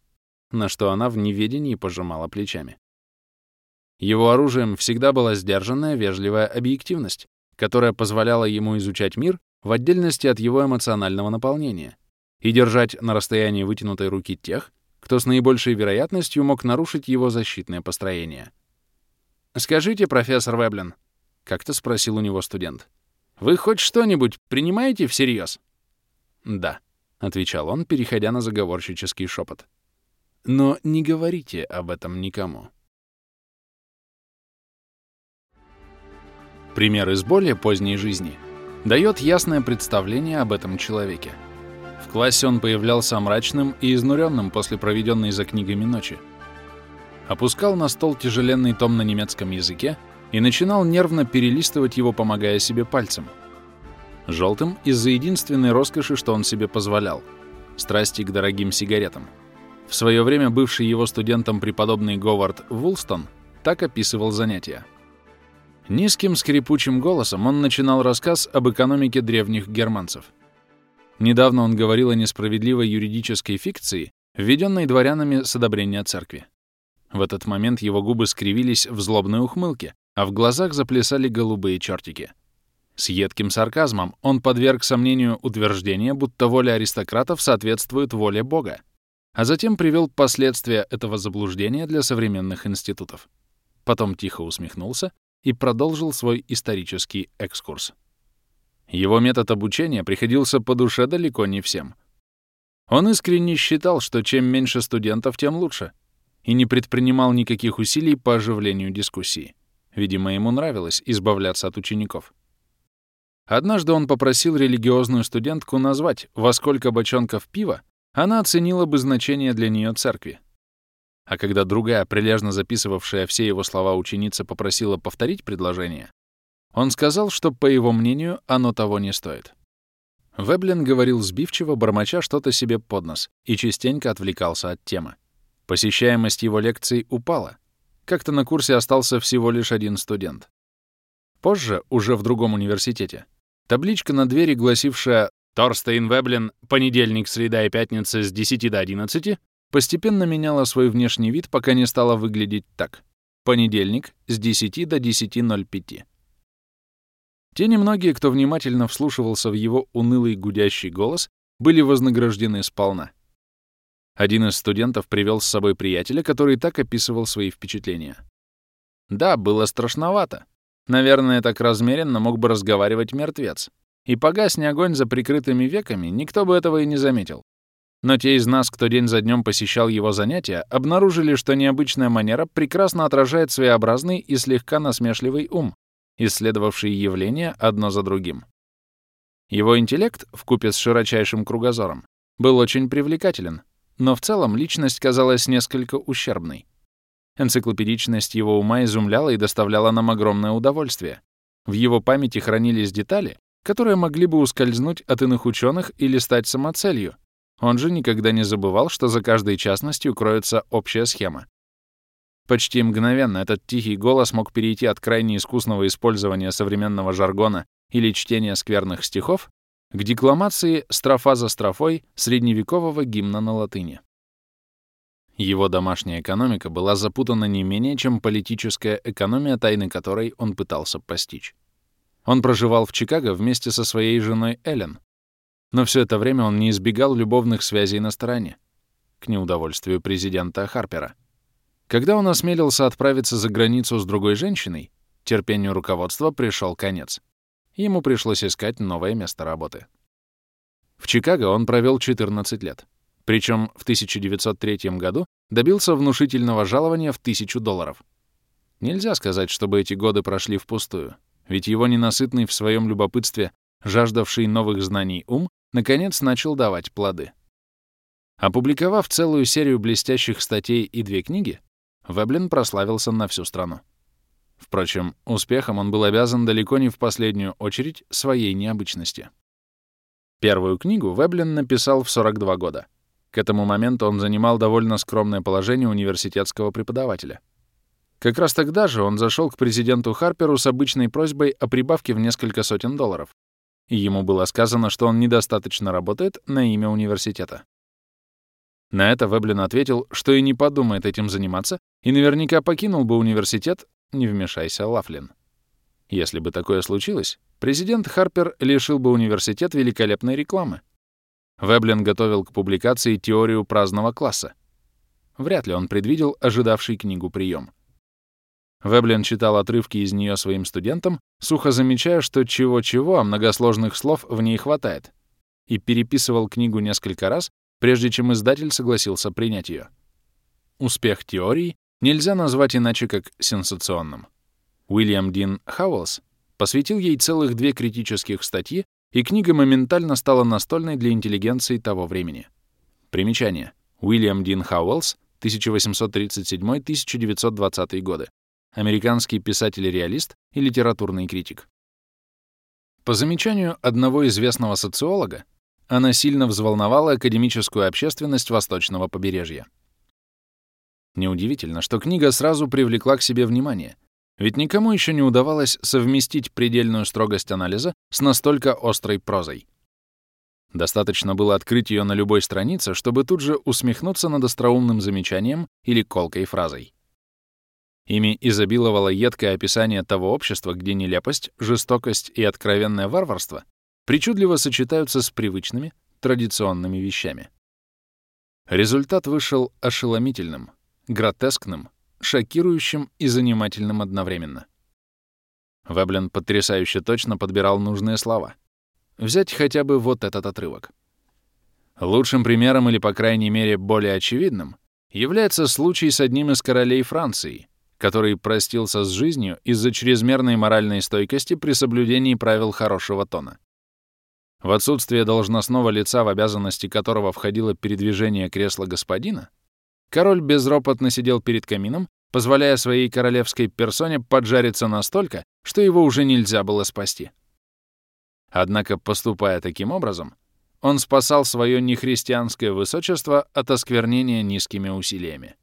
на что она в неведении пожимала плечами. Его оружием всегда была сдержанная, вежливая объективность, которая позволяла ему изучать мир в отдельности от его эмоционального наполнения и держать на расстоянии вытянутой руки тех, кто с наибольшей вероятностью мог нарушить его защитное построение. «Скажите, профессор Веблин», — как-то спросил у него студент, «вы хоть что-нибудь принимаете всерьез?» «Да», — отвечал он, переходя на заговорщический шепот. «Но не говорите об этом никому». Пример из более поздней жизни дает ясное представление об этом человеке. В классе он появлялся мрачным и изнуренным после проведенной за книгами ночи. Опускал на стол тяжеленный том на немецком языке и начинал нервно перелистывать его, помогая себе пальцем. Желтым из-за единственной роскоши, что он себе позволял — страсти к дорогим сигаретам. В свое время бывший его студентом преподобный Говард Вулстон так описывал занятия. Низким скрипучим голосом он начинал рассказ об экономике древних германцев. Недавно он говорил о несправедливой юридической фикции, введенной дворянами с одобрения церкви. В этот момент его губы скривились в злобной ухмылке, а в глазах заплясали голубые чертики. С едким сарказмом он подверг сомнению утверждение, будто воля аристократов соответствует воле Бога, а затем привел последствия этого заблуждения для современных институтов. Потом тихо усмехнулся и продолжил свой исторический экскурс. Его метод обучения приходился по душе далеко не всем. Он искренне считал, что чем меньше студентов, тем лучше, и не предпринимал никаких усилий по оживлению дискуссии. Видимо, ему нравилось избавляться от учеников. Однажды он попросил религиозную студентку назвать, во сколько бочонков пива она оценила бы значение для нее церкви. А когда другая, прилежно записывавшая все его слова ученица, попросила повторить предложение, он сказал, что, по его мнению, оно того не стоит. Веблин говорил сбивчиво, бормоча что-то себе под нос, и частенько отвлекался от темы. Посещаемость его лекций упала. Как-то на курсе остался всего лишь один студент. Позже, уже в другом университете, табличка на двери, гласившая «Торстейн Веблин, понедельник, среда и пятница с 10 до 11», постепенно меняла свой внешний вид, пока не стала выглядеть так. Понедельник с 10 до 10.05. Те немногие, кто внимательно вслушивался в его унылый гудящий голос, были вознаграждены сполна. Один из студентов привел с собой приятеля, который так описывал свои впечатления. Да, было страшновато. Наверное, так размеренно мог бы разговаривать мертвец. И погасни огонь за прикрытыми веками, никто бы этого и не заметил. Но те из нас, кто день за днем посещал его занятия, обнаружили, что необычная манера прекрасно отражает своеобразный и слегка насмешливый ум, исследовавший явления одно за другим. Его интеллект, вкупе с широчайшим кругозором, был очень привлекателен, но в целом личность казалась несколько ущербной. Энциклопедичность его ума изумляла и доставляла нам огромное удовольствие. В его памяти хранились детали, которые могли бы ускользнуть от иных ученых или стать самоцелью, он же никогда не забывал, что за каждой частностью кроется общая схема. Почти мгновенно этот тихий голос мог перейти от крайне искусного использования современного жаргона или чтения скверных стихов к декламации строфа за строфой средневекового гимна на латыни. Его домашняя экономика была запутана не менее, чем политическая экономия, тайны которой он пытался постичь. Он проживал в Чикаго вместе со своей женой Эллен, но все это время он не избегал любовных связей на стороне, к неудовольствию президента Харпера. Когда он осмелился отправиться за границу с другой женщиной, терпению руководства пришел конец. Ему пришлось искать новое место работы. В Чикаго он провел 14 лет. Причем в 1903 году добился внушительного жалования в 1000 долларов. Нельзя сказать, чтобы эти годы прошли впустую, ведь его ненасытный в своем любопытстве, жаждавший новых знаний ум наконец начал давать плоды. Опубликовав целую серию блестящих статей и две книги, Веблин прославился на всю страну. Впрочем, успехом он был обязан далеко не в последнюю очередь своей необычности. Первую книгу Веблин написал в 42 года. К этому моменту он занимал довольно скромное положение университетского преподавателя. Как раз тогда же он зашел к президенту Харперу с обычной просьбой о прибавке в несколько сотен долларов, и ему было сказано, что он недостаточно работает на имя университета. На это Веблин ответил, что и не подумает этим заниматься, и наверняка покинул бы университет, не вмешайся, Лафлин. Если бы такое случилось, президент Харпер лишил бы университет великолепной рекламы. Веблин готовил к публикации теорию праздного класса. Вряд ли он предвидел ожидавший книгу прием. Веблин читал отрывки из нее своим студентам, сухо замечая, что чего-чего, а многосложных слов в ней хватает, и переписывал книгу несколько раз, прежде чем издатель согласился принять ее. Успех теории нельзя назвать иначе как сенсационным. Уильям Дин Хауэллс посвятил ей целых две критических статьи, и книга моментально стала настольной для интеллигенции того времени. Примечание. Уильям Дин Хауэллс, 1837-1920 годы американский писатель-реалист и литературный критик. По замечанию одного известного социолога, она сильно взволновала академическую общественность восточного побережья. Неудивительно, что книга сразу привлекла к себе внимание, ведь никому еще не удавалось совместить предельную строгость анализа с настолько острой прозой. Достаточно было открыть ее на любой странице, чтобы тут же усмехнуться над остроумным замечанием или колкой фразой. Ими изобиловало едкое описание того общества, где нелепость, жестокость и откровенное варварство причудливо сочетаются с привычными, традиционными вещами. Результат вышел ошеломительным, гротескным, шокирующим и занимательным одновременно. Веблен потрясающе точно подбирал нужные слова. Взять хотя бы вот этот отрывок. Лучшим примером, или, по крайней мере, более очевидным, является случай с одним из королей Франции — который простился с жизнью из-за чрезмерной моральной стойкости при соблюдении правил хорошего тона. В отсутствие должностного лица, в обязанности которого входило передвижение кресла господина, король безропотно сидел перед камином, позволяя своей королевской персоне поджариться настолько, что его уже нельзя было спасти. Однако, поступая таким образом, он спасал свое нехристианское высочество от осквернения низкими усилиями.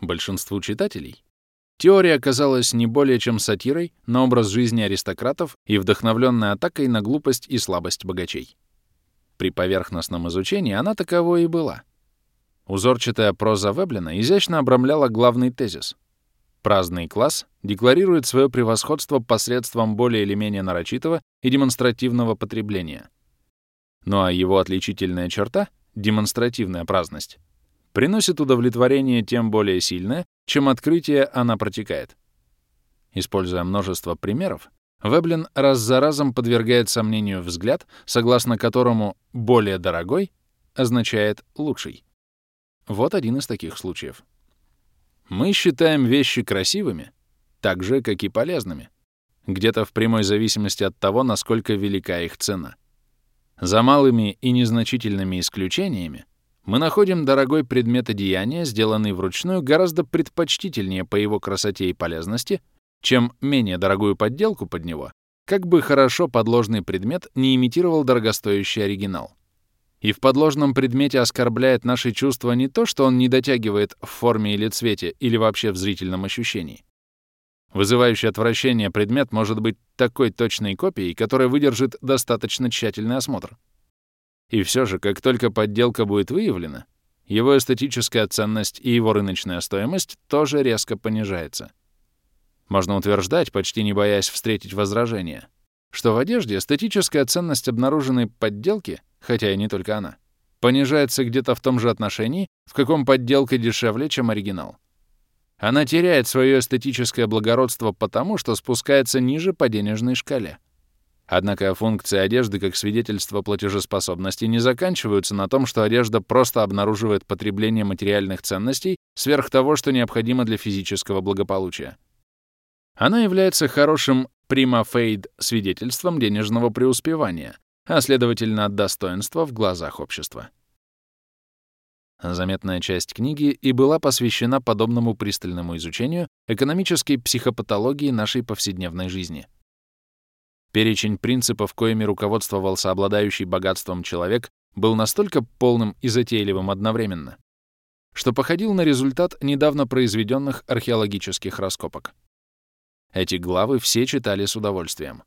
Большинству читателей теория оказалась не более чем сатирой на образ жизни аристократов и вдохновленной атакой на глупость и слабость богачей. При поверхностном изучении она таковой и была. Узорчатая проза Веблина изящно обрамляла главный тезис. Праздный класс декларирует свое превосходство посредством более или менее нарочитого и демонстративного потребления. Ну а его отличительная черта — демонстративная праздность приносит удовлетворение тем более сильное, чем открытие она протекает. Используя множество примеров, Веблин раз за разом подвергает сомнению взгляд, согласно которому «более дорогой» означает «лучший». Вот один из таких случаев. Мы считаем вещи красивыми, так же, как и полезными, где-то в прямой зависимости от того, насколько велика их цена. За малыми и незначительными исключениями мы находим дорогой предмет одеяния, сделанный вручную, гораздо предпочтительнее по его красоте и полезности, чем менее дорогую подделку под него, как бы хорошо подложный предмет не имитировал дорогостоящий оригинал. И в подложном предмете оскорбляет наши чувства не то, что он не дотягивает в форме или цвете, или вообще в зрительном ощущении. Вызывающий отвращение предмет может быть такой точной копией, которая выдержит достаточно тщательный осмотр. И все же, как только подделка будет выявлена, его эстетическая ценность и его рыночная стоимость тоже резко понижается. Можно утверждать, почти не боясь встретить возражения, что в одежде эстетическая ценность обнаруженной подделки, хотя и не только она, понижается где-то в том же отношении, в каком подделка дешевле, чем оригинал. Она теряет свое эстетическое благородство потому, что спускается ниже по денежной шкале. Однако функции одежды как свидетельство платежеспособности не заканчиваются на том, что одежда просто обнаруживает потребление материальных ценностей сверх того, что необходимо для физического благополучия. Она является хорошим прима-фейд свидетельством денежного преуспевания, а следовательно, достоинства в глазах общества. Заметная часть книги и была посвящена подобному пристальному изучению экономической психопатологии нашей повседневной жизни. Перечень принципов, коими руководствовался обладающий богатством человек, был настолько полным и затейливым одновременно, что походил на результат недавно произведенных археологических раскопок. Эти главы все читали с удовольствием.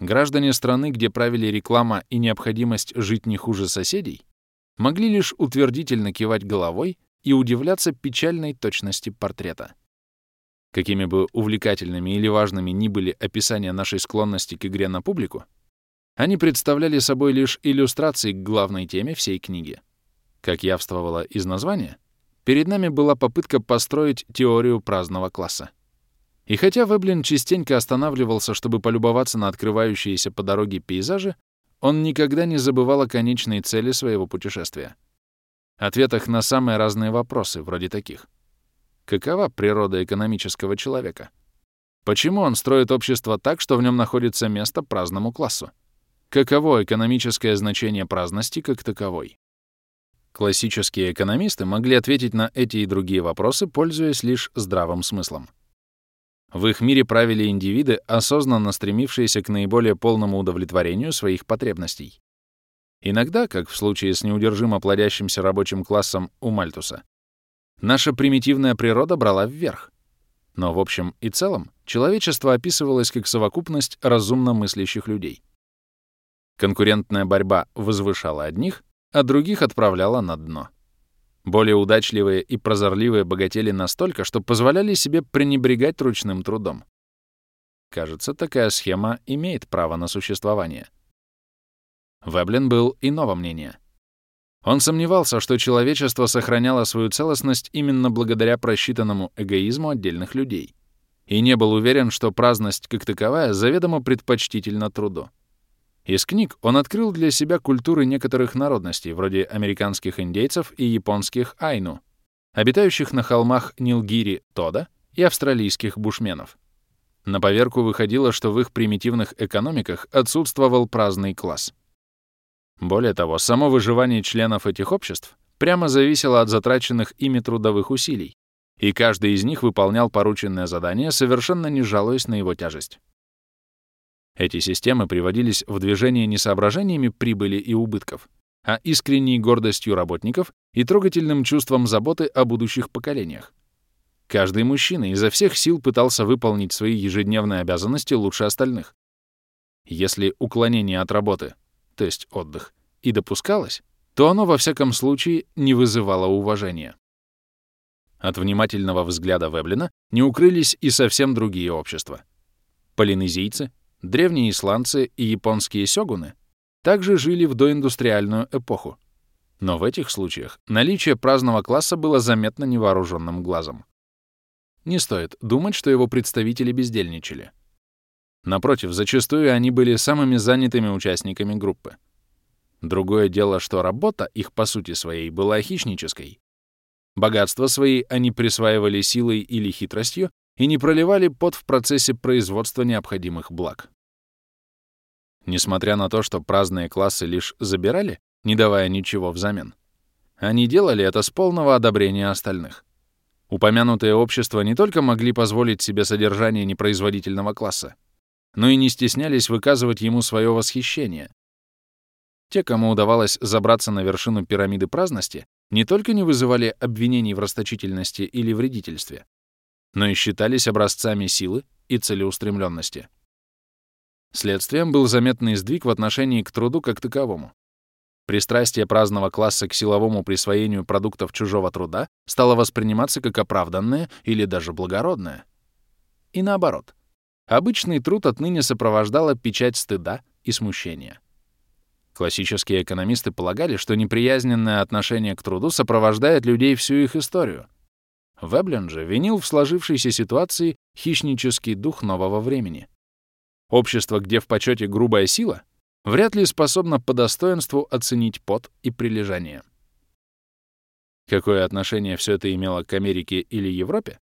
Граждане страны, где правили реклама и необходимость жить не хуже соседей, могли лишь утвердительно кивать головой и удивляться печальной точности портрета. Какими бы увлекательными или важными ни были описания нашей склонности к игре на публику, они представляли собой лишь иллюстрации к главной теме всей книги. Как явствовало из названия, перед нами была попытка построить теорию праздного класса. И хотя Веблин частенько останавливался, чтобы полюбоваться на открывающиеся по дороге пейзажи, он никогда не забывал о конечной цели своего путешествия. Ответах на самые разные вопросы, вроде таких. Какова природа экономического человека? Почему он строит общество так, что в нем находится место праздному классу? Каково экономическое значение праздности как таковой? Классические экономисты могли ответить на эти и другие вопросы, пользуясь лишь здравым смыслом. В их мире правили индивиды, осознанно стремившиеся к наиболее полному удовлетворению своих потребностей. Иногда, как в случае с неудержимо плодящимся рабочим классом у Мальтуса, наша примитивная природа брала вверх. Но в общем и целом человечество описывалось как совокупность разумно мыслящих людей. Конкурентная борьба возвышала одних, а других отправляла на дно. Более удачливые и прозорливые богатели настолько, что позволяли себе пренебрегать ручным трудом. Кажется, такая схема имеет право на существование. Веблин был иного мнения. Он сомневался, что человечество сохраняло свою целостность именно благодаря просчитанному эгоизму отдельных людей, и не был уверен, что праздность как таковая заведомо предпочтительна труду. Из книг он открыл для себя культуры некоторых народностей, вроде американских индейцев и японских айну, обитающих на холмах Нилгири Тода и австралийских бушменов. На поверку выходило, что в их примитивных экономиках отсутствовал праздный класс. Более того, само выживание членов этих обществ прямо зависело от затраченных ими трудовых усилий, и каждый из них выполнял порученное задание, совершенно не жалуясь на его тяжесть. Эти системы приводились в движение не соображениями прибыли и убытков, а искренней гордостью работников и трогательным чувством заботы о будущих поколениях. Каждый мужчина изо всех сил пытался выполнить свои ежедневные обязанности лучше остальных. Если уклонение от работы, то есть отдых, и допускалось, то оно во всяком случае не вызывало уважения. От внимательного взгляда Веблина не укрылись и совсем другие общества. Полинезийцы, древние исландцы и японские сёгуны также жили в доиндустриальную эпоху. Но в этих случаях наличие праздного класса было заметно невооруженным глазом. Не стоит думать, что его представители бездельничали. Напротив, зачастую они были самыми занятыми участниками группы. Другое дело, что работа их по сути своей была хищнической. Богатство свои они присваивали силой или хитростью и не проливали пот в процессе производства необходимых благ. Несмотря на то, что праздные классы лишь забирали, не давая ничего взамен, они делали это с полного одобрения остальных. Упомянутые общества не только могли позволить себе содержание непроизводительного класса, но и не стеснялись выказывать ему свое восхищение. Те, кому удавалось забраться на вершину пирамиды праздности, не только не вызывали обвинений в расточительности или вредительстве, но и считались образцами силы и целеустремленности. Следствием был заметный сдвиг в отношении к труду как таковому. Пристрастие праздного класса к силовому присвоению продуктов чужого труда стало восприниматься как оправданное или даже благородное. И наоборот. Обычный труд отныне сопровождала печать стыда и смущения. Классические экономисты полагали, что неприязненное отношение к труду сопровождает людей всю их историю. Веблен же винил в сложившейся ситуации хищнический дух нового времени — Общество, где в почете грубая сила, вряд ли способно по достоинству оценить пот и прилежание. Какое отношение все это имело к Америке или Европе?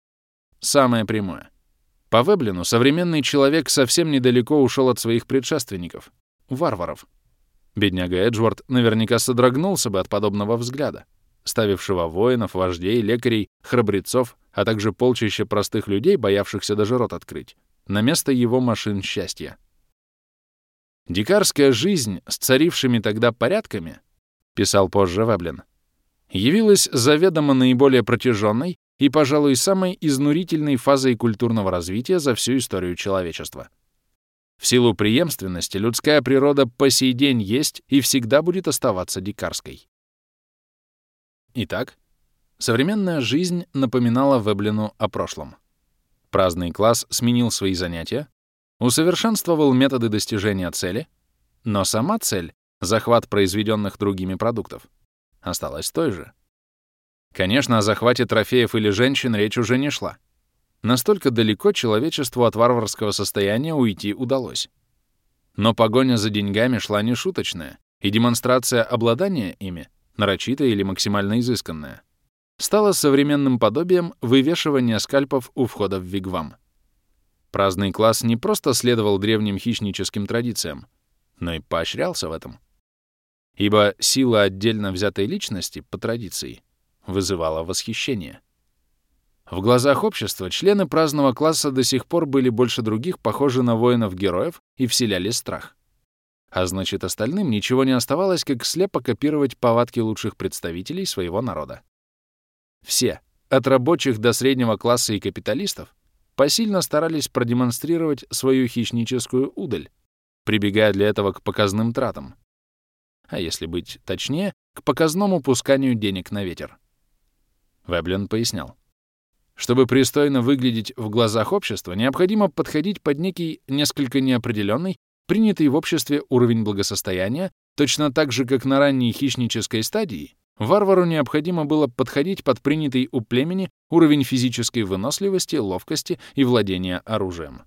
Самое прямое. По Веблину современный человек совсем недалеко ушел от своих предшественников — варваров. Бедняга Эджвард наверняка содрогнулся бы от подобного взгляда. ставившего воинов, вождей, лекарей, храбрецов, а также полчища простых людей, боявшихся даже рот открыть, на место его машин счастья. Дикарская жизнь с царившими тогда порядками, писал позже Веблин, явилась заведомо наиболее протяженной и, пожалуй, самой изнурительной фазой культурного развития за всю историю человечества. В силу преемственности людская природа по сей день есть и всегда будет оставаться дикарской. Итак, современная жизнь напоминала Веблину о прошлом. Праздный класс сменил свои занятия, усовершенствовал методы достижения цели, но сама цель — захват произведенных другими продуктов — осталась той же. Конечно, о захвате трофеев или женщин речь уже не шла. Настолько далеко человечеству от варварского состояния уйти удалось. Но погоня за деньгами шла нешуточная, и демонстрация обладания ими, нарочитая или максимально изысканная, стала современным подобием вывешивания скальпов у входа в вигвам. Праздный класс не просто следовал древним хищническим традициям, но и поощрялся в этом. Ибо сила отдельно взятой личности, по традиции, вызывала восхищение. В глазах общества члены праздного класса до сих пор были больше других похожи на воинов-героев и вселяли страх. А значит, остальным ничего не оставалось, как слепо копировать повадки лучших представителей своего народа. Все, от рабочих до среднего класса и капиталистов, посильно старались продемонстрировать свою хищническую удаль, прибегая для этого к показным тратам. А если быть точнее, к показному пусканию денег на ветер. Веблен пояснял. Чтобы пристойно выглядеть в глазах общества, необходимо подходить под некий несколько неопределенный, принятый в обществе уровень благосостояния, точно так же, как на ранней хищнической стадии, варвару необходимо было подходить под принятый у племени уровень физической выносливости, ловкости и владения оружием.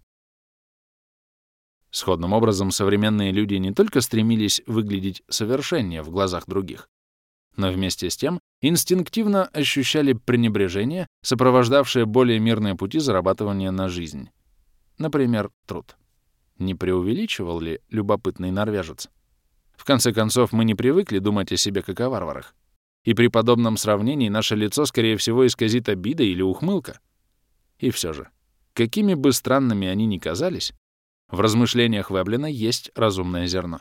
Сходным образом современные люди не только стремились выглядеть совершеннее в глазах других, но вместе с тем инстинктивно ощущали пренебрежение, сопровождавшее более мирные пути зарабатывания на жизнь. Например, труд. Не преувеличивал ли любопытный норвежец? В конце концов, мы не привыкли думать о себе как о варварах. И при подобном сравнении наше лицо, скорее всего, исказит обида или ухмылка. И все же, какими бы странными они ни казались, в размышлениях Веблина есть разумное зерно.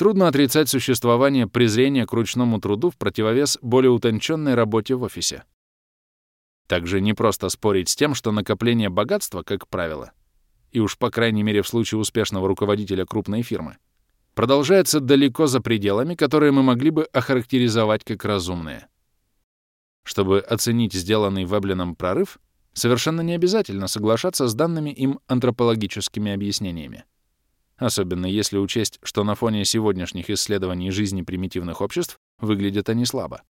Трудно отрицать существование презрения к ручному труду в противовес более утонченной работе в офисе. Также не просто спорить с тем, что накопление богатства, как правило, и уж по крайней мере в случае успешного руководителя крупной фирмы, продолжается далеко за пределами, которые мы могли бы охарактеризовать как разумные. Чтобы оценить сделанный Веблином прорыв, совершенно не обязательно соглашаться с данными им антропологическими объяснениями особенно если учесть, что на фоне сегодняшних исследований жизни примитивных обществ выглядят они слабо.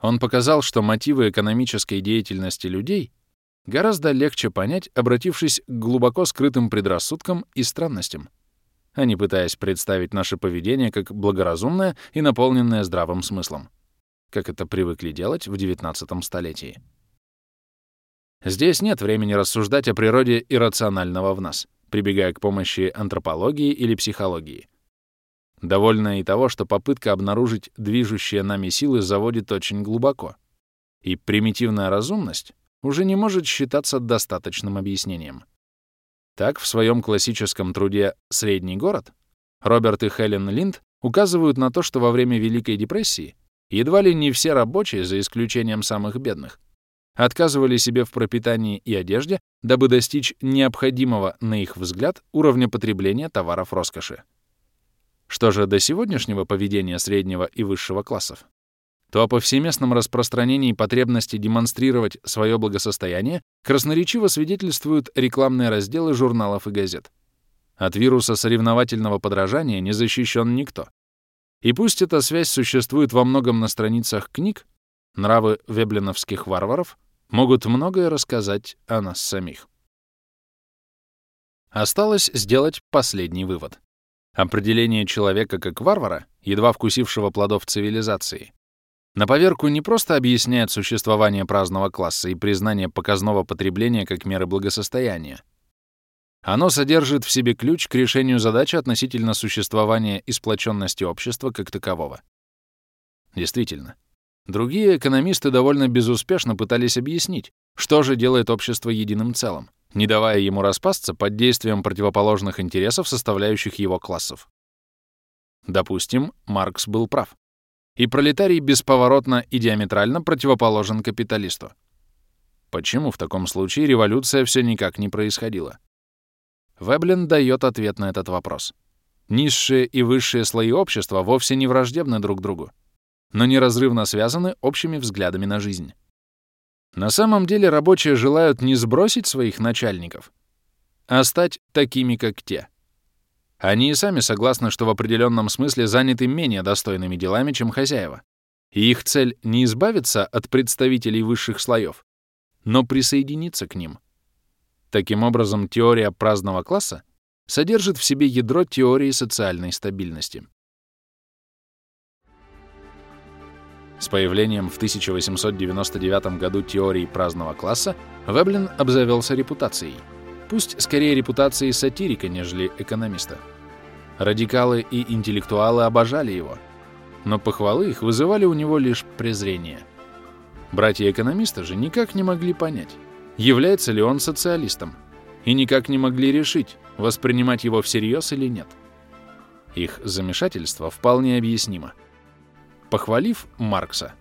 Он показал, что мотивы экономической деятельности людей гораздо легче понять, обратившись к глубоко скрытым предрассудкам и странностям, а не пытаясь представить наше поведение как благоразумное и наполненное здравым смыслом, как это привыкли делать в XIX столетии. Здесь нет времени рассуждать о природе иррационального в нас — прибегая к помощи антропологии или психологии. Довольно и того, что попытка обнаружить движущие нами силы заводит очень глубоко, и примитивная разумность уже не может считаться достаточным объяснением. Так, в своем классическом труде «Средний город» Роберт и Хелен Линд указывают на то, что во время Великой депрессии едва ли не все рабочие, за исключением самых бедных, отказывали себе в пропитании и одежде, дабы достичь необходимого, на их взгляд, уровня потребления товаров роскоши. Что же до сегодняшнего поведения среднего и высшего классов, то о повсеместном распространении потребности демонстрировать свое благосостояние красноречиво свидетельствуют рекламные разделы журналов и газет. От вируса соревновательного подражания не защищен никто. И пусть эта связь существует во многом на страницах книг, нравы веблиновских варваров могут многое рассказать о нас самих. Осталось сделать последний вывод. Определение человека как варвара, едва вкусившего плодов цивилизации, на поверку не просто объясняет существование праздного класса и признание показного потребления как меры благосостояния. Оно содержит в себе ключ к решению задачи относительно существования и сплоченности общества как такового. Действительно, Другие экономисты довольно безуспешно пытались объяснить, что же делает общество единым целым, не давая ему распасться под действием противоположных интересов составляющих его классов. Допустим, Маркс был прав. И пролетарий бесповоротно и диаметрально противоположен капиталисту. Почему в таком случае революция все никак не происходила? Веблин дает ответ на этот вопрос. Низшие и высшие слои общества вовсе не враждебны друг другу, но неразрывно связаны общими взглядами на жизнь. На самом деле рабочие желают не сбросить своих начальников, а стать такими, как те. Они и сами согласны, что в определенном смысле заняты менее достойными делами, чем хозяева. И их цель не избавиться от представителей высших слоев, но присоединиться к ним. Таким образом, теория праздного класса содержит в себе ядро теории социальной стабильности. С появлением в 1899 году теории праздного класса Веблин обзавелся репутацией. Пусть скорее репутацией сатирика, нежели экономиста. Радикалы и интеллектуалы обожали его, но похвалы их вызывали у него лишь презрение — Братья-экономисты же никак не могли понять, является ли он социалистом, и никак не могли решить, воспринимать его всерьез или нет. Их замешательство вполне объяснимо. Похвалив Маркса,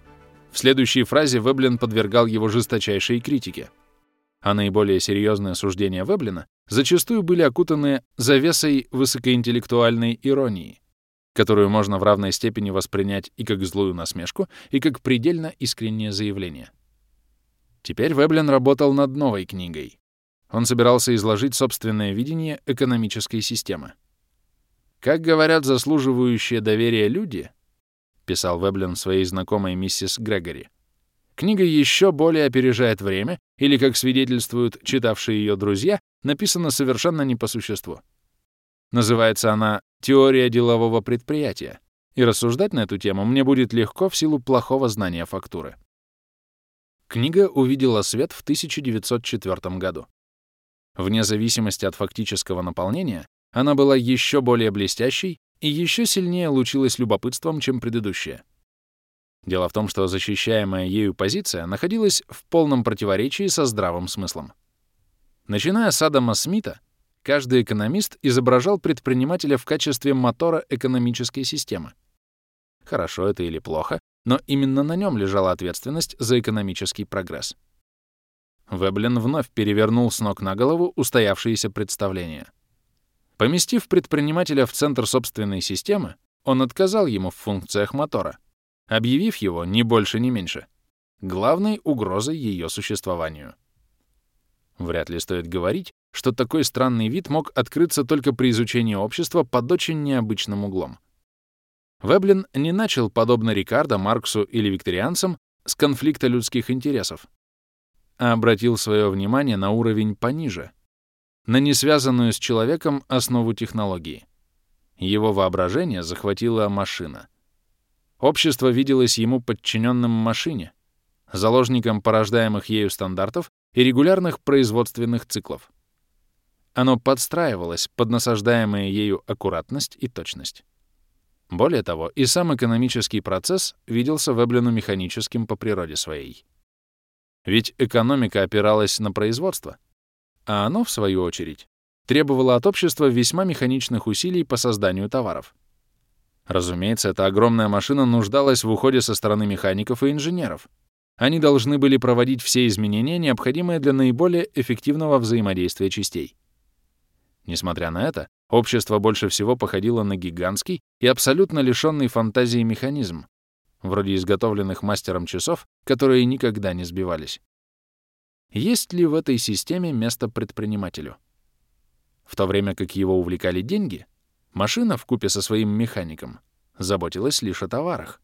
в следующей фразе Веблин подвергал его жесточайшей критике, а наиболее серьезные суждения Веблина зачастую были окутаны завесой высокоинтеллектуальной иронии, которую можно в равной степени воспринять и как злую насмешку, и как предельно искреннее заявление. Теперь Веблин работал над новой книгой. Он собирался изложить собственное видение экономической системы. «Как говорят заслуживающие доверия люди», — писал Веблин своей знакомой миссис Грегори, книга еще более опережает время, или, как свидетельствуют читавшие ее друзья, написана совершенно не по существу. Называется она «Теория делового предприятия», и рассуждать на эту тему мне будет легко в силу плохого знания фактуры. Книга увидела свет в 1904 году. Вне зависимости от фактического наполнения, она была еще более блестящей и еще сильнее лучилась любопытством, чем предыдущая. Дело в том, что защищаемая ею позиция находилась в полном противоречии со здравым смыслом. Начиная с Адама Смита, Каждый экономист изображал предпринимателя в качестве мотора экономической системы. Хорошо это или плохо, но именно на нем лежала ответственность за экономический прогресс. Веблин вновь перевернул с ног на голову устоявшиеся представления. Поместив предпринимателя в центр собственной системы, он отказал ему в функциях мотора, объявив его, ни больше, ни меньше, главной угрозой ее существованию. Вряд ли стоит говорить, что такой странный вид мог открыться только при изучении общества под очень необычным углом. Веблин не начал, подобно Рикардо, Марксу или викторианцам, с конфликта людских интересов, а обратил свое внимание на уровень пониже, на несвязанную с человеком основу технологии. Его воображение захватила машина. Общество виделось ему подчиненным машине, заложником порождаемых ею стандартов и регулярных производственных циклов. Оно подстраивалось под насаждаемые ею аккуратность и точность. Более того, и сам экономический процесс виделся Веблину механическим по природе своей. Ведь экономика опиралась на производство, а оно, в свою очередь, требовало от общества весьма механичных усилий по созданию товаров. Разумеется, эта огромная машина нуждалась в уходе со стороны механиков и инженеров. Они должны были проводить все изменения, необходимые для наиболее эффективного взаимодействия частей. Несмотря на это, общество больше всего походило на гигантский и абсолютно лишенный фантазии механизм, вроде изготовленных мастером часов, которые никогда не сбивались. Есть ли в этой системе место предпринимателю? В то время как его увлекали деньги, машина в купе со своим механиком заботилась лишь о товарах.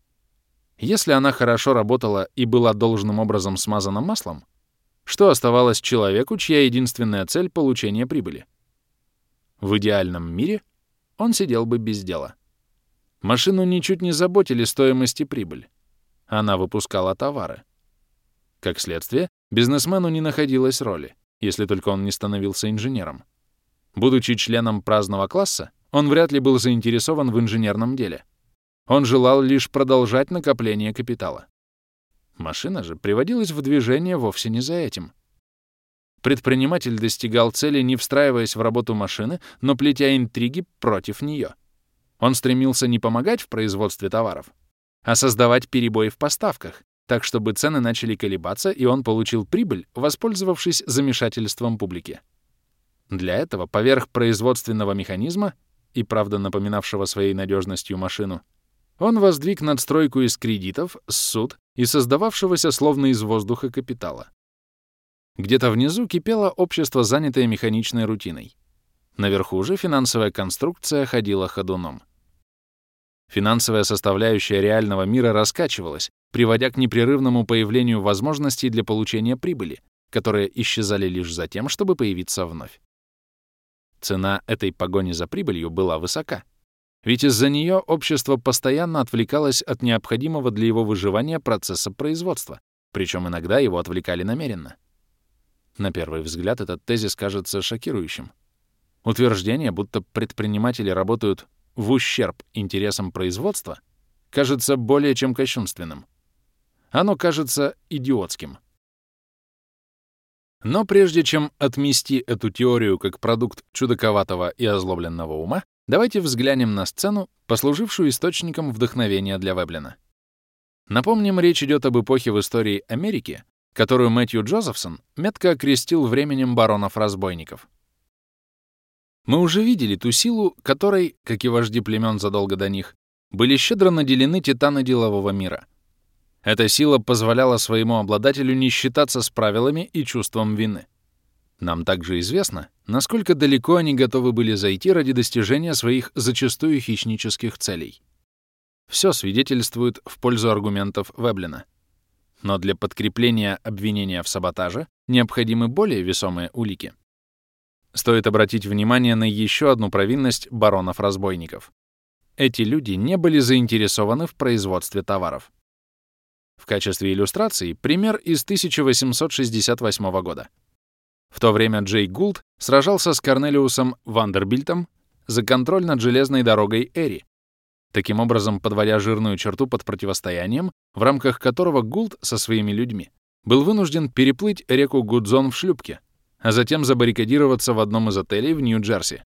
Если она хорошо работала и была должным образом смазана маслом, что оставалось человеку, чья единственная цель — получение прибыли? В идеальном мире он сидел бы без дела. Машину ничуть не заботили стоимость и прибыль. Она выпускала товары. Как следствие, бизнесмену не находилось роли, если только он не становился инженером. Будучи членом праздного класса, он вряд ли был заинтересован в инженерном деле. Он желал лишь продолжать накопление капитала. Машина же приводилась в движение вовсе не за этим. Предприниматель достигал цели, не встраиваясь в работу машины, но плетя интриги против нее. Он стремился не помогать в производстве товаров, а создавать перебои в поставках, так чтобы цены начали колебаться, и он получил прибыль, воспользовавшись замешательством публики. Для этого поверх производственного механизма, и правда напоминавшего своей надежностью машину, он воздвиг надстройку из кредитов, суд и создававшегося словно из воздуха капитала. Где-то внизу кипело общество, занятое механичной рутиной. Наверху же финансовая конструкция ходила ходуном. Финансовая составляющая реального мира раскачивалась, приводя к непрерывному появлению возможностей для получения прибыли, которые исчезали лишь за тем, чтобы появиться вновь. Цена этой погони за прибылью была высока, ведь из-за нее общество постоянно отвлекалось от необходимого для его выживания процесса производства, причем иногда его отвлекали намеренно. На первый взгляд этот тезис кажется шокирующим. Утверждение, будто предприниматели работают в ущерб интересам производства, кажется более чем кощунственным. Оно кажется идиотским. Но прежде чем отмести эту теорию как продукт чудаковатого и озлобленного ума, давайте взглянем на сцену, послужившую источником вдохновения для Веблина. Напомним, речь идет об эпохе в истории Америки, которую Мэтью Джозефсон метко окрестил временем баронов-разбойников. Мы уже видели ту силу, которой, как и вожди племен задолго до них, были щедро наделены титаны делового мира. Эта сила позволяла своему обладателю не считаться с правилами и чувством вины. Нам также известно, насколько далеко они готовы были зайти ради достижения своих зачастую хищнических целей. Все свидетельствует в пользу аргументов Веблина. Но для подкрепления обвинения в саботаже необходимы более весомые улики. Стоит обратить внимание на еще одну провинность баронов-разбойников. Эти люди не были заинтересованы в производстве товаров. В качестве иллюстрации пример из 1868 года. В то время Джей Гулд сражался с Корнелиусом Вандербильтом за контроль над железной дорогой Эри, таким образом подводя жирную черту под противостоянием, в рамках которого Гулд со своими людьми был вынужден переплыть реку Гудзон в шлюпке, а затем забаррикадироваться в одном из отелей в Нью-Джерси.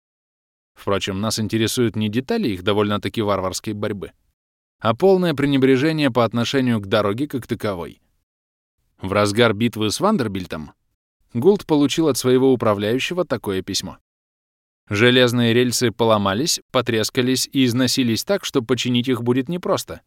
Впрочем, нас интересуют не детали их довольно-таки варварской борьбы, а полное пренебрежение по отношению к дороге как таковой. В разгар битвы с Вандербильтом Гулд получил от своего управляющего такое письмо. Железные рельсы поломались, потрескались и износились так, что починить их будет непросто.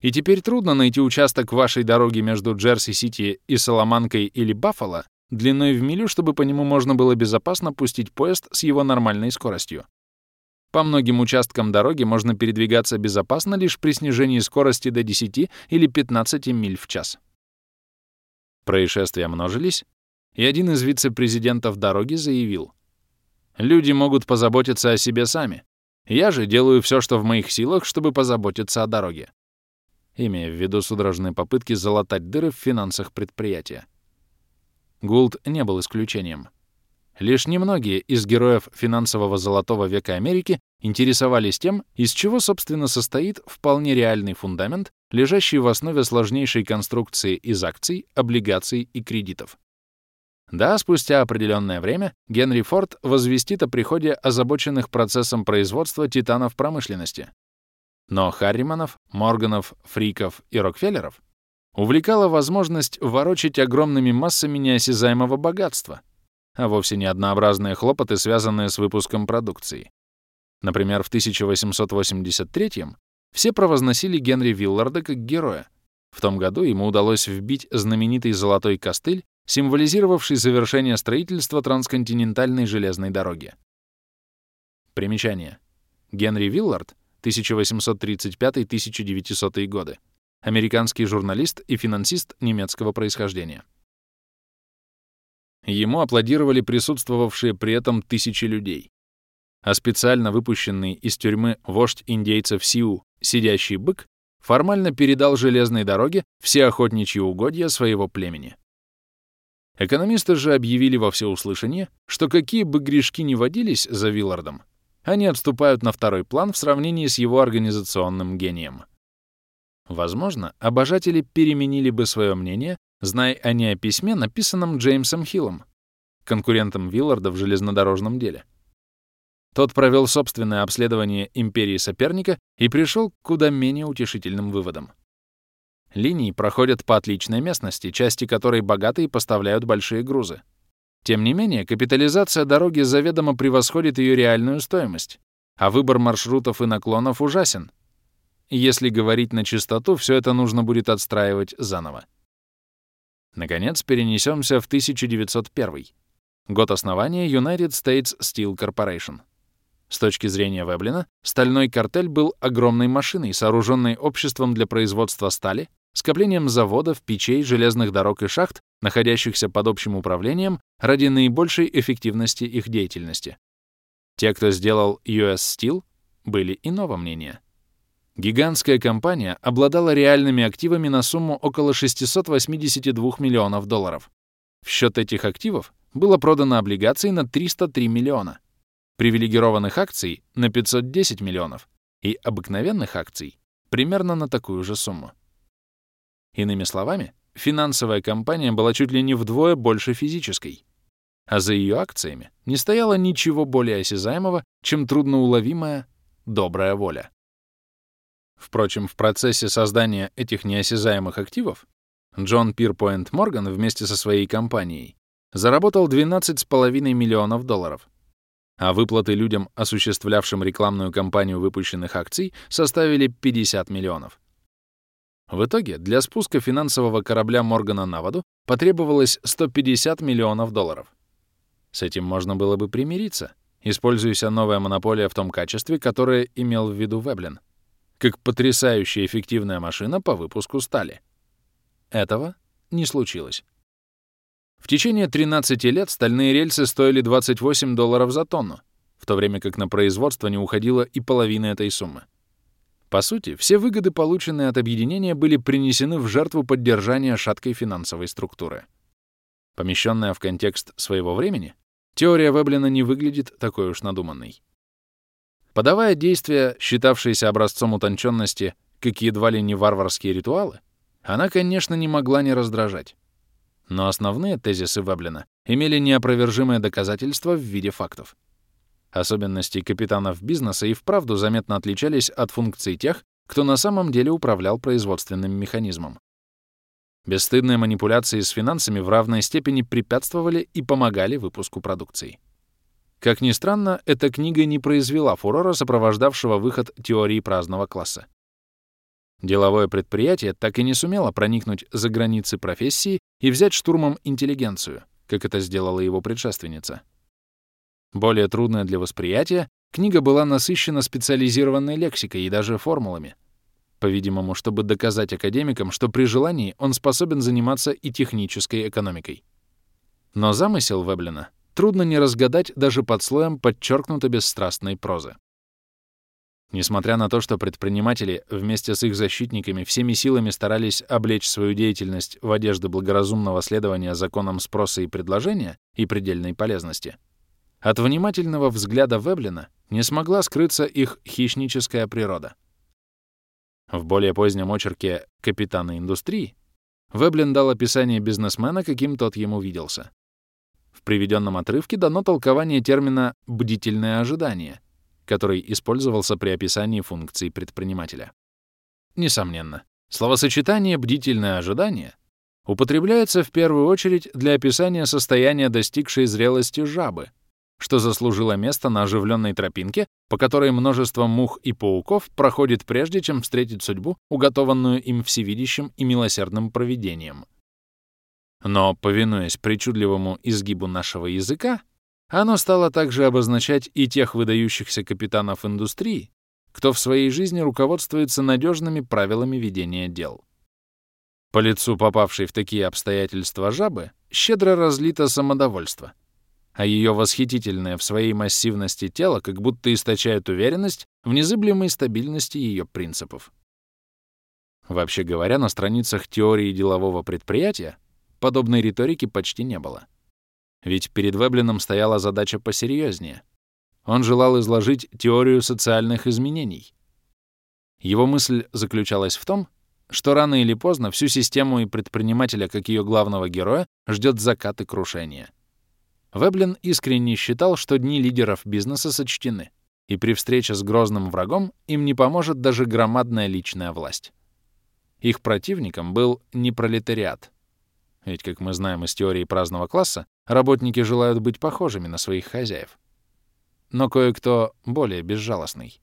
И теперь трудно найти участок вашей дороги между Джерси-Сити и Соломанкой или Баффало длиной в милю, чтобы по нему можно было безопасно пустить поезд с его нормальной скоростью. По многим участкам дороги можно передвигаться безопасно лишь при снижении скорости до 10 или 15 миль в час. Происшествия множились, и один из вице-президентов дороги заявил — Люди могут позаботиться о себе сами. Я же делаю все, что в моих силах, чтобы позаботиться о дороге. Имея в виду судорожные попытки залатать дыры в финансах предприятия. Гулд не был исключением. Лишь немногие из героев финансового золотого века Америки интересовались тем, из чего, собственно, состоит вполне реальный фундамент, лежащий в основе сложнейшей конструкции из акций, облигаций и кредитов. Да, спустя определенное время Генри Форд возвестит о приходе озабоченных процессом производства титанов промышленности. Но Харриманов, Морганов, Фриков и Рокфеллеров увлекала возможность ворочать огромными массами неосязаемого богатства, а вовсе не однообразные хлопоты, связанные с выпуском продукции. Например, в 1883 все провозносили Генри Вилларда как героя. В том году ему удалось вбить знаменитый золотой костыль символизировавший завершение строительства трансконтинентальной железной дороги. Примечание. Генри Виллард, 1835-1900 годы, американский журналист и финансист немецкого происхождения. Ему аплодировали присутствовавшие при этом тысячи людей. А специально выпущенный из тюрьмы вождь индейцев Сиу, сидящий бык, формально передал железной дороге все охотничьи угодья своего племени. Экономисты же объявили во всеуслышание, что какие бы грешки ни водились за Виллардом, они отступают на второй план в сравнении с его организационным гением. Возможно, обожатели переменили бы свое мнение, зная они о письме, написанном Джеймсом Хиллом, конкурентом Вилларда в железнодорожном деле. Тот провел собственное обследование империи соперника и пришел к куда менее утешительным выводам. Линии проходят по отличной местности, части которой богатые поставляют большие грузы. Тем не менее, капитализация дороги заведомо превосходит ее реальную стоимость, а выбор маршрутов и наклонов ужасен. Если говорить на чистоту, все это нужно будет отстраивать заново. Наконец, перенесемся в 1901 год основания United States Steel Corporation. С точки зрения Веблина, стальной картель был огромной машиной, сооруженной обществом для производства стали, скоплением заводов, печей, железных дорог и шахт, находящихся под общим управлением ради наибольшей эффективности их деятельности. Те, кто сделал US Steel, были иного мнения. Гигантская компания обладала реальными активами на сумму около 682 миллионов долларов. В счет этих активов было продано облигаций на 303 миллиона, привилегированных акций на 510 миллионов и обыкновенных акций примерно на такую же сумму. Иными словами, финансовая компания была чуть ли не вдвое больше физической, а за ее акциями не стояло ничего более осязаемого, чем трудноуловимая добрая воля. Впрочем, в процессе создания этих неосязаемых активов Джон Пирпоинт Морган вместе со своей компанией заработал 12,5 миллионов долларов, а выплаты людям, осуществлявшим рекламную кампанию выпущенных акций, составили 50 миллионов. В итоге для спуска финансового корабля Моргана на воду потребовалось 150 миллионов долларов. С этим можно было бы примириться, используясь новая монополия в том качестве, которое имел в виду Веблин, как потрясающе эффективная машина по выпуску стали. Этого не случилось. В течение 13 лет стальные рельсы стоили 28 долларов за тонну, в то время как на производство не уходила и половина этой суммы. По сути, все выгоды, полученные от объединения, были принесены в жертву поддержания шаткой финансовой структуры. Помещенная в контекст своего времени, теория Веблина не выглядит такой уж надуманной. Подавая действия, считавшиеся образцом утонченности, как едва ли не варварские ритуалы, она, конечно, не могла не раздражать. Но основные тезисы Веблина имели неопровержимое доказательство в виде фактов. Особенности капитанов бизнеса и вправду заметно отличались от функций тех, кто на самом деле управлял производственным механизмом. Бесстыдные манипуляции с финансами в равной степени препятствовали и помогали выпуску продукции. Как ни странно, эта книга не произвела фурора, сопровождавшего выход теории праздного класса. Деловое предприятие так и не сумело проникнуть за границы профессии и взять штурмом интеллигенцию, как это сделала его предшественница. Более трудная для восприятия, книга была насыщена специализированной лексикой и даже формулами. По-видимому, чтобы доказать академикам, что при желании он способен заниматься и технической экономикой. Но замысел Веблина трудно не разгадать даже под слоем подчеркнуто бесстрастной прозы. Несмотря на то, что предприниматели вместе с их защитниками всеми силами старались облечь свою деятельность в одежды благоразумного следования законам спроса и предложения и предельной полезности, от внимательного взгляда Веблина не смогла скрыться их хищническая природа. В более позднем очерке «Капитана индустрии» Веблин дал описание бизнесмена, каким тот ему виделся. В приведенном отрывке дано толкование термина «бдительное ожидание», который использовался при описании функций предпринимателя. Несомненно, словосочетание «бдительное ожидание» употребляется в первую очередь для описания состояния достигшей зрелости жабы, что заслужило место на оживленной тропинке, по которой множество мух и пауков проходит прежде, чем встретить судьбу, уготованную им всевидящим и милосердным провидением. Но, повинуясь причудливому изгибу нашего языка, оно стало также обозначать и тех выдающихся капитанов индустрии, кто в своей жизни руководствуется надежными правилами ведения дел. По лицу попавшей в такие обстоятельства жабы щедро разлито самодовольство, а ее восхитительное в своей массивности тело как будто источает уверенность в незыблемой стабильности ее принципов. Вообще говоря, на страницах теории делового предприятия подобной риторики почти не было. Ведь перед Веблином стояла задача посерьезнее. Он желал изложить теорию социальных изменений. Его мысль заключалась в том, что рано или поздно всю систему и предпринимателя, как ее главного героя, ждет закат и крушение. Веблин искренне считал, что дни лидеров бизнеса сочтены, и при встрече с грозным врагом им не поможет даже громадная личная власть. Их противником был не пролетариат. Ведь, как мы знаем из теории праздного класса, работники желают быть похожими на своих хозяев. Но кое-кто более безжалостный.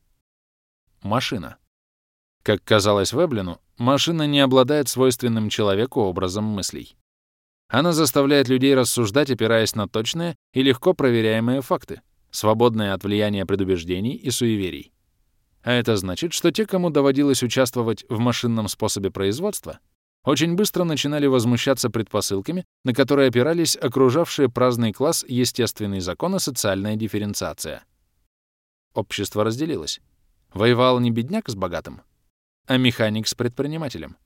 Машина. Как казалось Веблину, машина не обладает свойственным человеку образом мыслей. Она заставляет людей рассуждать, опираясь на точные и легко проверяемые факты, свободные от влияния предубеждений и суеверий. А это значит, что те, кому доводилось участвовать в машинном способе производства, очень быстро начинали возмущаться предпосылками, на которые опирались окружавшие праздный класс естественный закон и социальная дифференциация. Общество разделилось. Воевал не бедняк с богатым, а механик с предпринимателем,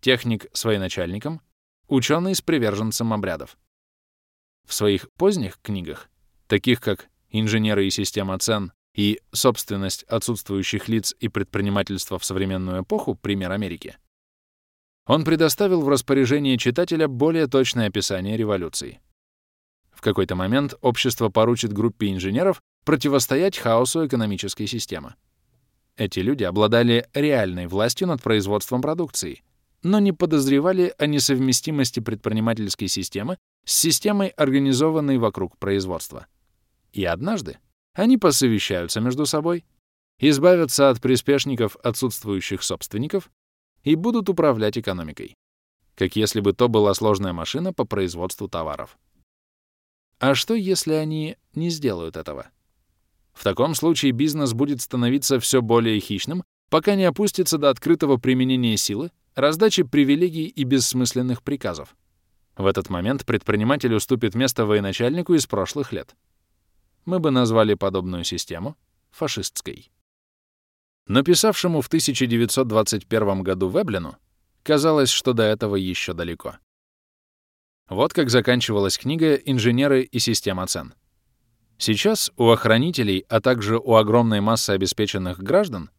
техник с военачальником, ученый с приверженцем обрядов. В своих поздних книгах, таких как «Инженеры и система цен» и «Собственность отсутствующих лиц и предпринимательство в современную эпоху. Пример Америки», он предоставил в распоряжение читателя более точное описание революции. В какой-то момент общество поручит группе инженеров противостоять хаосу экономической системы. Эти люди обладали реальной властью над производством продукции, но не подозревали о несовместимости предпринимательской системы с системой, организованной вокруг производства. И однажды они посовещаются между собой, избавятся от приспешников отсутствующих собственников и будут управлять экономикой, как если бы то была сложная машина по производству товаров. А что, если они не сделают этого? В таком случае бизнес будет становиться все более хищным, пока не опустится до открытого применения силы, раздачи привилегий и бессмысленных приказов. В этот момент предприниматель уступит место военачальнику из прошлых лет. Мы бы назвали подобную систему фашистской. Но писавшему в 1921 году Веблину казалось, что до этого еще далеко. Вот как заканчивалась книга «Инженеры и система цен». Сейчас у охранителей, а также у огромной массы обеспеченных граждан,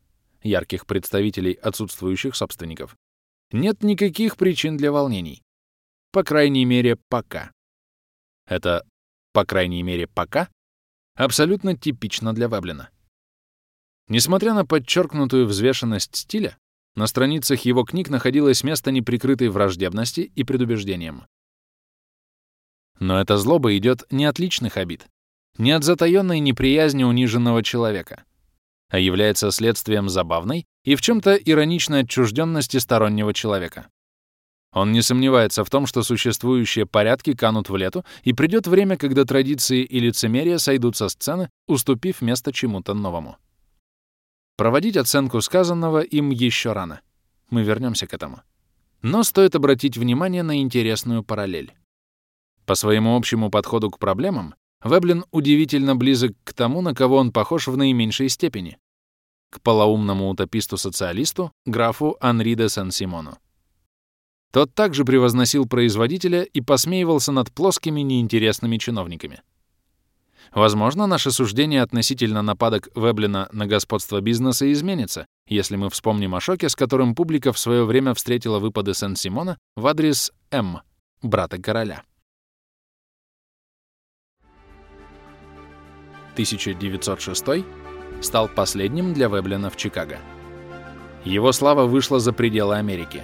ярких представителей отсутствующих собственников, нет никаких причин для волнений. По крайней мере, пока. Это «по крайней мере, пока» абсолютно типично для Веблина. Несмотря на подчеркнутую взвешенность стиля, на страницах его книг находилось место неприкрытой враждебности и предубеждением. Но эта злоба идет не от личных обид, не от затаённой неприязни униженного человека, а является следствием забавной и в чем-то ироничной отчужденности стороннего человека. Он не сомневается в том, что существующие порядки канут в лету, и придет время, когда традиции и лицемерие сойдут со сцены, уступив место чему-то новому. Проводить оценку сказанного им еще рано. Мы вернемся к этому. Но стоит обратить внимание на интересную параллель. По своему общему подходу к проблемам Веблин удивительно близок к тому, на кого он похож в наименьшей степени — к полоумному утописту-социалисту, графу Анри де Сен-Симону. Тот также превозносил производителя и посмеивался над плоскими неинтересными чиновниками. Возможно, наше суждение относительно нападок Веблина на господство бизнеса изменится, если мы вспомним о шоке, с которым публика в свое время встретила выпады Сен-Симона в адрес М, брата короля. 1906 стал последним для Веблина в Чикаго. Его слава вышла за пределы Америки.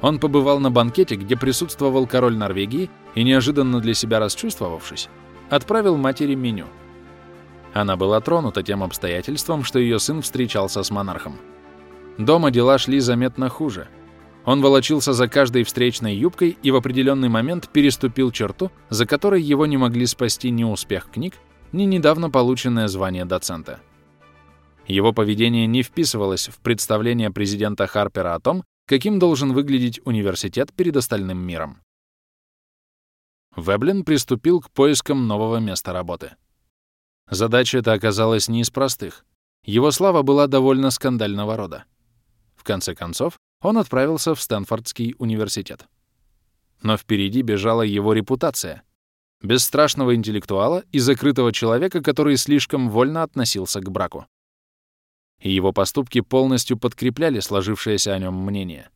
Он побывал на банкете, где присутствовал король Норвегии и, неожиданно для себя расчувствовавшись, отправил матери меню. Она была тронута тем обстоятельством, что ее сын встречался с монархом. Дома дела шли заметно хуже. Он волочился за каждой встречной юбкой и в определенный момент переступил черту, за которой его не могли спасти ни успех книг, ни недавно полученное звание доцента. Его поведение не вписывалось в представление президента Харпера о том, каким должен выглядеть университет перед остальным миром. Веблин приступил к поискам нового места работы. Задача эта оказалась не из простых. Его слава была довольно скандального рода. В конце концов, он отправился в Стэнфордский университет. Но впереди бежала его репутация — бесстрашного интеллектуала и закрытого человека, который слишком вольно относился к браку. И его поступки полностью подкрепляли сложившееся о нем мнение.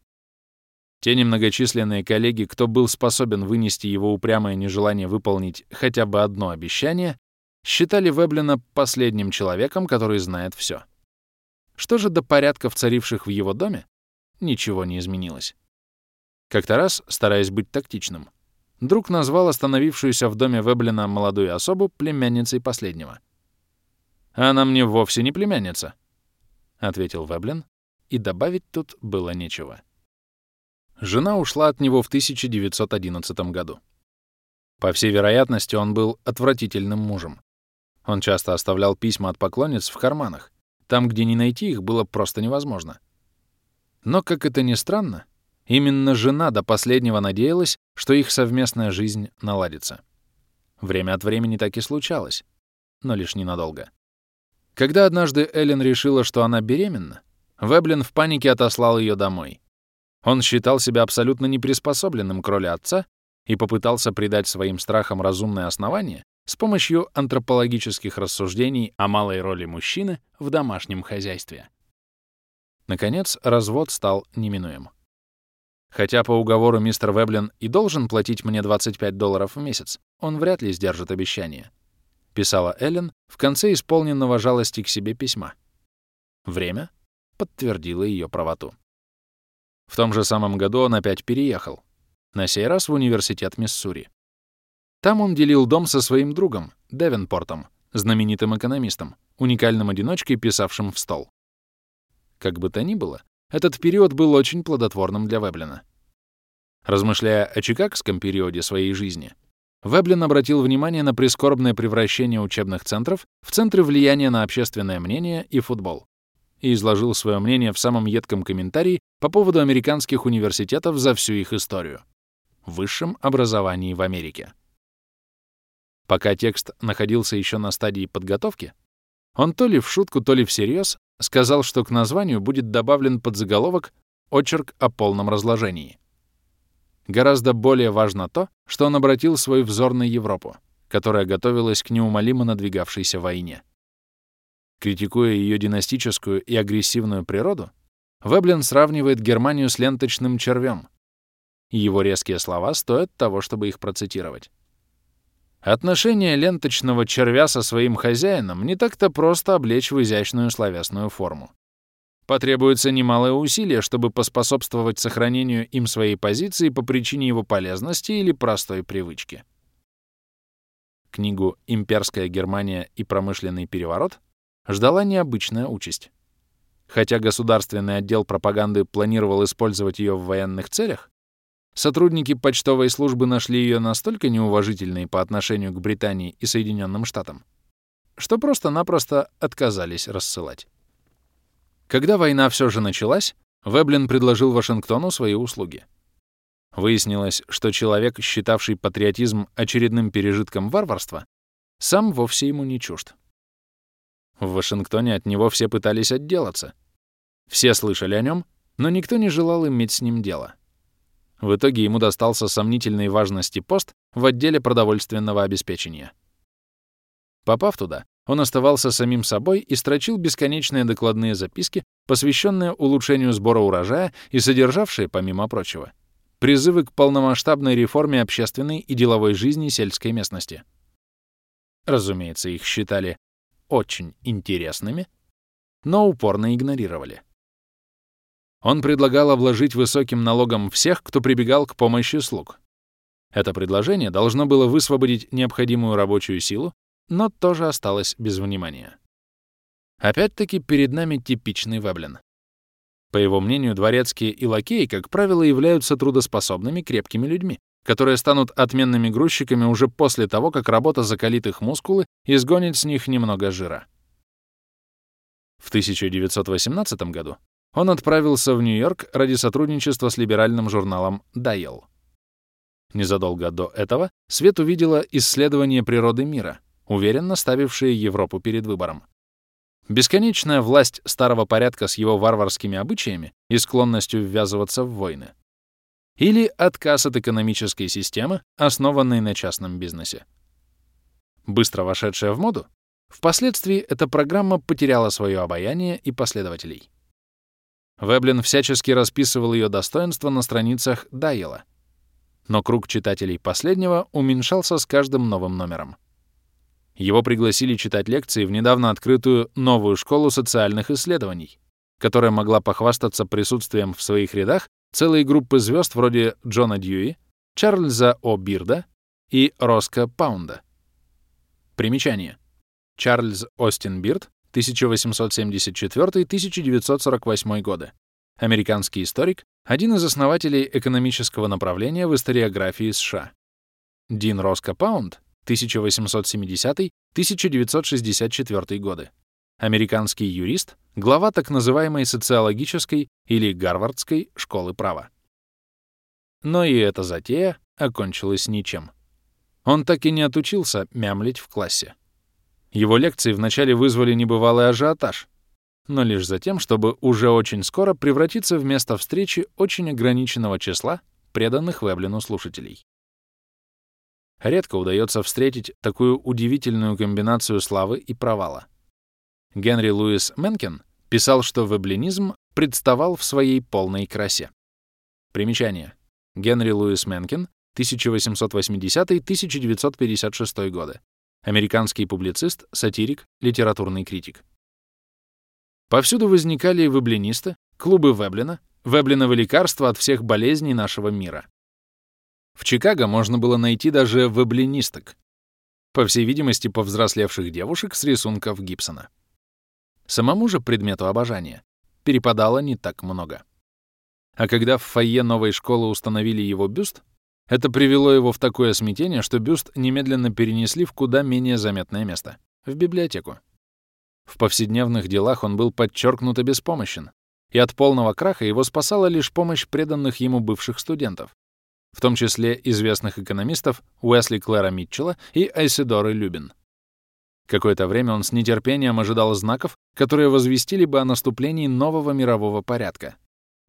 Те немногочисленные коллеги, кто был способен вынести его упрямое нежелание выполнить хотя бы одно обещание, считали Веблина последним человеком, который знает все. Что же до порядков, царивших в его доме, ничего не изменилось. Как-то раз, стараясь быть тактичным, друг назвал остановившуюся в доме Веблина молодую особу племянницей последнего. «Она мне вовсе не племянница», — ответил Веблин, и добавить тут было нечего. Жена ушла от него в 1911 году. По всей вероятности, он был отвратительным мужем. Он часто оставлял письма от поклонниц в карманах. Там, где не найти их, было просто невозможно. Но, как это ни странно, именно жена до последнего надеялась, что их совместная жизнь наладится. Время от времени так и случалось, но лишь ненадолго. Когда однажды Эллен решила, что она беременна, Веблин в панике отослал ее домой. Он считал себя абсолютно неприспособленным к роли отца и попытался придать своим страхам разумное основание с помощью антропологических рассуждений о малой роли мужчины в домашнем хозяйстве. Наконец, развод стал неминуем. Хотя по уговору мистер Веблин и должен платить мне 25 долларов в месяц, он вряд ли сдержит обещание писала Эллен в конце исполненного жалости к себе письма. Время подтвердило ее правоту. В том же самом году он опять переехал, на сей раз в университет Миссури. Там он делил дом со своим другом, Девенпортом, знаменитым экономистом, уникальным одиночкой, писавшим в стол. Как бы то ни было, этот период был очень плодотворным для Веблина. Размышляя о чикагском периоде своей жизни, Веблин обратил внимание на прискорбное превращение учебных центров в центры влияния на общественное мнение и футбол и изложил свое мнение в самом едком комментарии по поводу американских университетов за всю их историю — высшем образовании в Америке. Пока текст находился еще на стадии подготовки, он то ли в шутку, то ли всерьез сказал, что к названию будет добавлен подзаголовок «Очерк о полном разложении». Гораздо более важно то, что он обратил свой взор на Европу, которая готовилась к неумолимо надвигавшейся войне. Критикуя ее династическую и агрессивную природу, Веблин сравнивает Германию с ленточным червем, его резкие слова стоят того, чтобы их процитировать. Отношение ленточного червя со своим хозяином не так-то просто облечь в изящную словесную форму. Потребуется немалое усилие, чтобы поспособствовать сохранению им своей позиции по причине его полезности или простой привычки. Книгу «Имперская Германия и промышленный переворот» ждала необычная участь. Хотя государственный отдел пропаганды планировал использовать ее в военных целях, сотрудники почтовой службы нашли ее настолько неуважительной по отношению к Британии и Соединенным Штатам, что просто-напросто отказались рассылать. Когда война все же началась, Веблин предложил Вашингтону свои услуги. Выяснилось, что человек, считавший патриотизм очередным пережитком варварства, сам вовсе ему не чужд. В Вашингтоне от него все пытались отделаться. Все слышали о нем, но никто не желал иметь с ним дело. В итоге ему достался сомнительной важности пост в отделе продовольственного обеспечения. Попав туда, он оставался самим собой и строчил бесконечные докладные записки, посвященные улучшению сбора урожая и содержавшие, помимо прочего, призывы к полномасштабной реформе общественной и деловой жизни сельской местности. Разумеется, их считали очень интересными, но упорно игнорировали. Он предлагал обложить высоким налогом всех, кто прибегал к помощи слуг. Это предложение должно было высвободить необходимую рабочую силу но тоже осталось без внимания. Опять-таки перед нами типичный Веблин. По его мнению, дворецкие и лакеи, как правило, являются трудоспособными, крепкими людьми, которые станут отменными грузчиками уже после того, как работа закалит их мускулы и сгонит с них немного жира. В 1918 году он отправился в Нью-Йорк ради сотрудничества с либеральным журналом «Дайел». Незадолго до этого Свет увидела исследование природы мира, уверенно ставившие Европу перед выбором. Бесконечная власть старого порядка с его варварскими обычаями и склонностью ввязываться в войны. Или отказ от экономической системы, основанной на частном бизнесе. Быстро вошедшая в моду, впоследствии эта программа потеряла свое обаяние и последователей. Веблин всячески расписывал ее достоинства на страницах Дайела. Но круг читателей последнего уменьшался с каждым новым номером. Его пригласили читать лекции в недавно открытую новую школу социальных исследований, которая могла похвастаться присутствием в своих рядах целой группы звезд вроде Джона Дьюи, Чарльза О. Бирда и Роско Паунда. Примечание. Чарльз Остин Бирд, 1874-1948 годы. Американский историк, один из основателей экономического направления в историографии США. Дин Роско Паунд, 1870-1964 годы. Американский юрист, глава так называемой социологической или гарвардской школы права. Но и эта затея окончилась ничем. Он так и не отучился мямлить в классе. Его лекции вначале вызвали небывалый ажиотаж, но лишь за тем, чтобы уже очень скоро превратиться в место встречи очень ограниченного числа преданных Веблину слушателей. Редко удается встретить такую удивительную комбинацию славы и провала. Генри Луис Менкен писал, что веблинизм представал в своей полной красе. Примечание. Генри Луис Менкен, 1880-1956 годы. Американский публицист, сатирик, литературный критик. Повсюду возникали веблинисты, клубы Веблина, Веблиново лекарство от всех болезней нашего мира. В Чикаго можно было найти даже веблинисток, по всей видимости, повзрослевших девушек с рисунков Гибсона. Самому же предмету обожания перепадало не так много. А когда в фойе новой школы установили его бюст, это привело его в такое смятение, что бюст немедленно перенесли в куда менее заметное место — в библиотеку. В повседневных делах он был подчеркнуто беспомощен, и от полного краха его спасала лишь помощь преданных ему бывших студентов, в том числе известных экономистов Уэсли Клэра Митчелла и Айсидоры Любин. Какое-то время он с нетерпением ожидал знаков, которые возвестили бы о наступлении нового мирового порядка,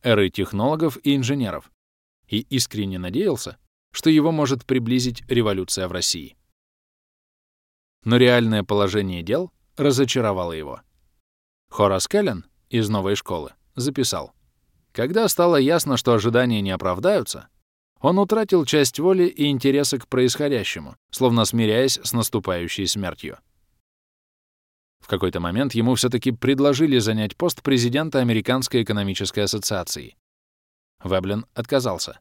эры технологов и инженеров, и искренне надеялся, что его может приблизить революция в России. Но реальное положение дел разочаровало его. Хорас Келлен из новой школы записал, «Когда стало ясно, что ожидания не оправдаются, он утратил часть воли и интереса к происходящему, словно смиряясь с наступающей смертью. В какой-то момент ему все-таки предложили занять пост президента Американской экономической ассоциации. Веблин отказался,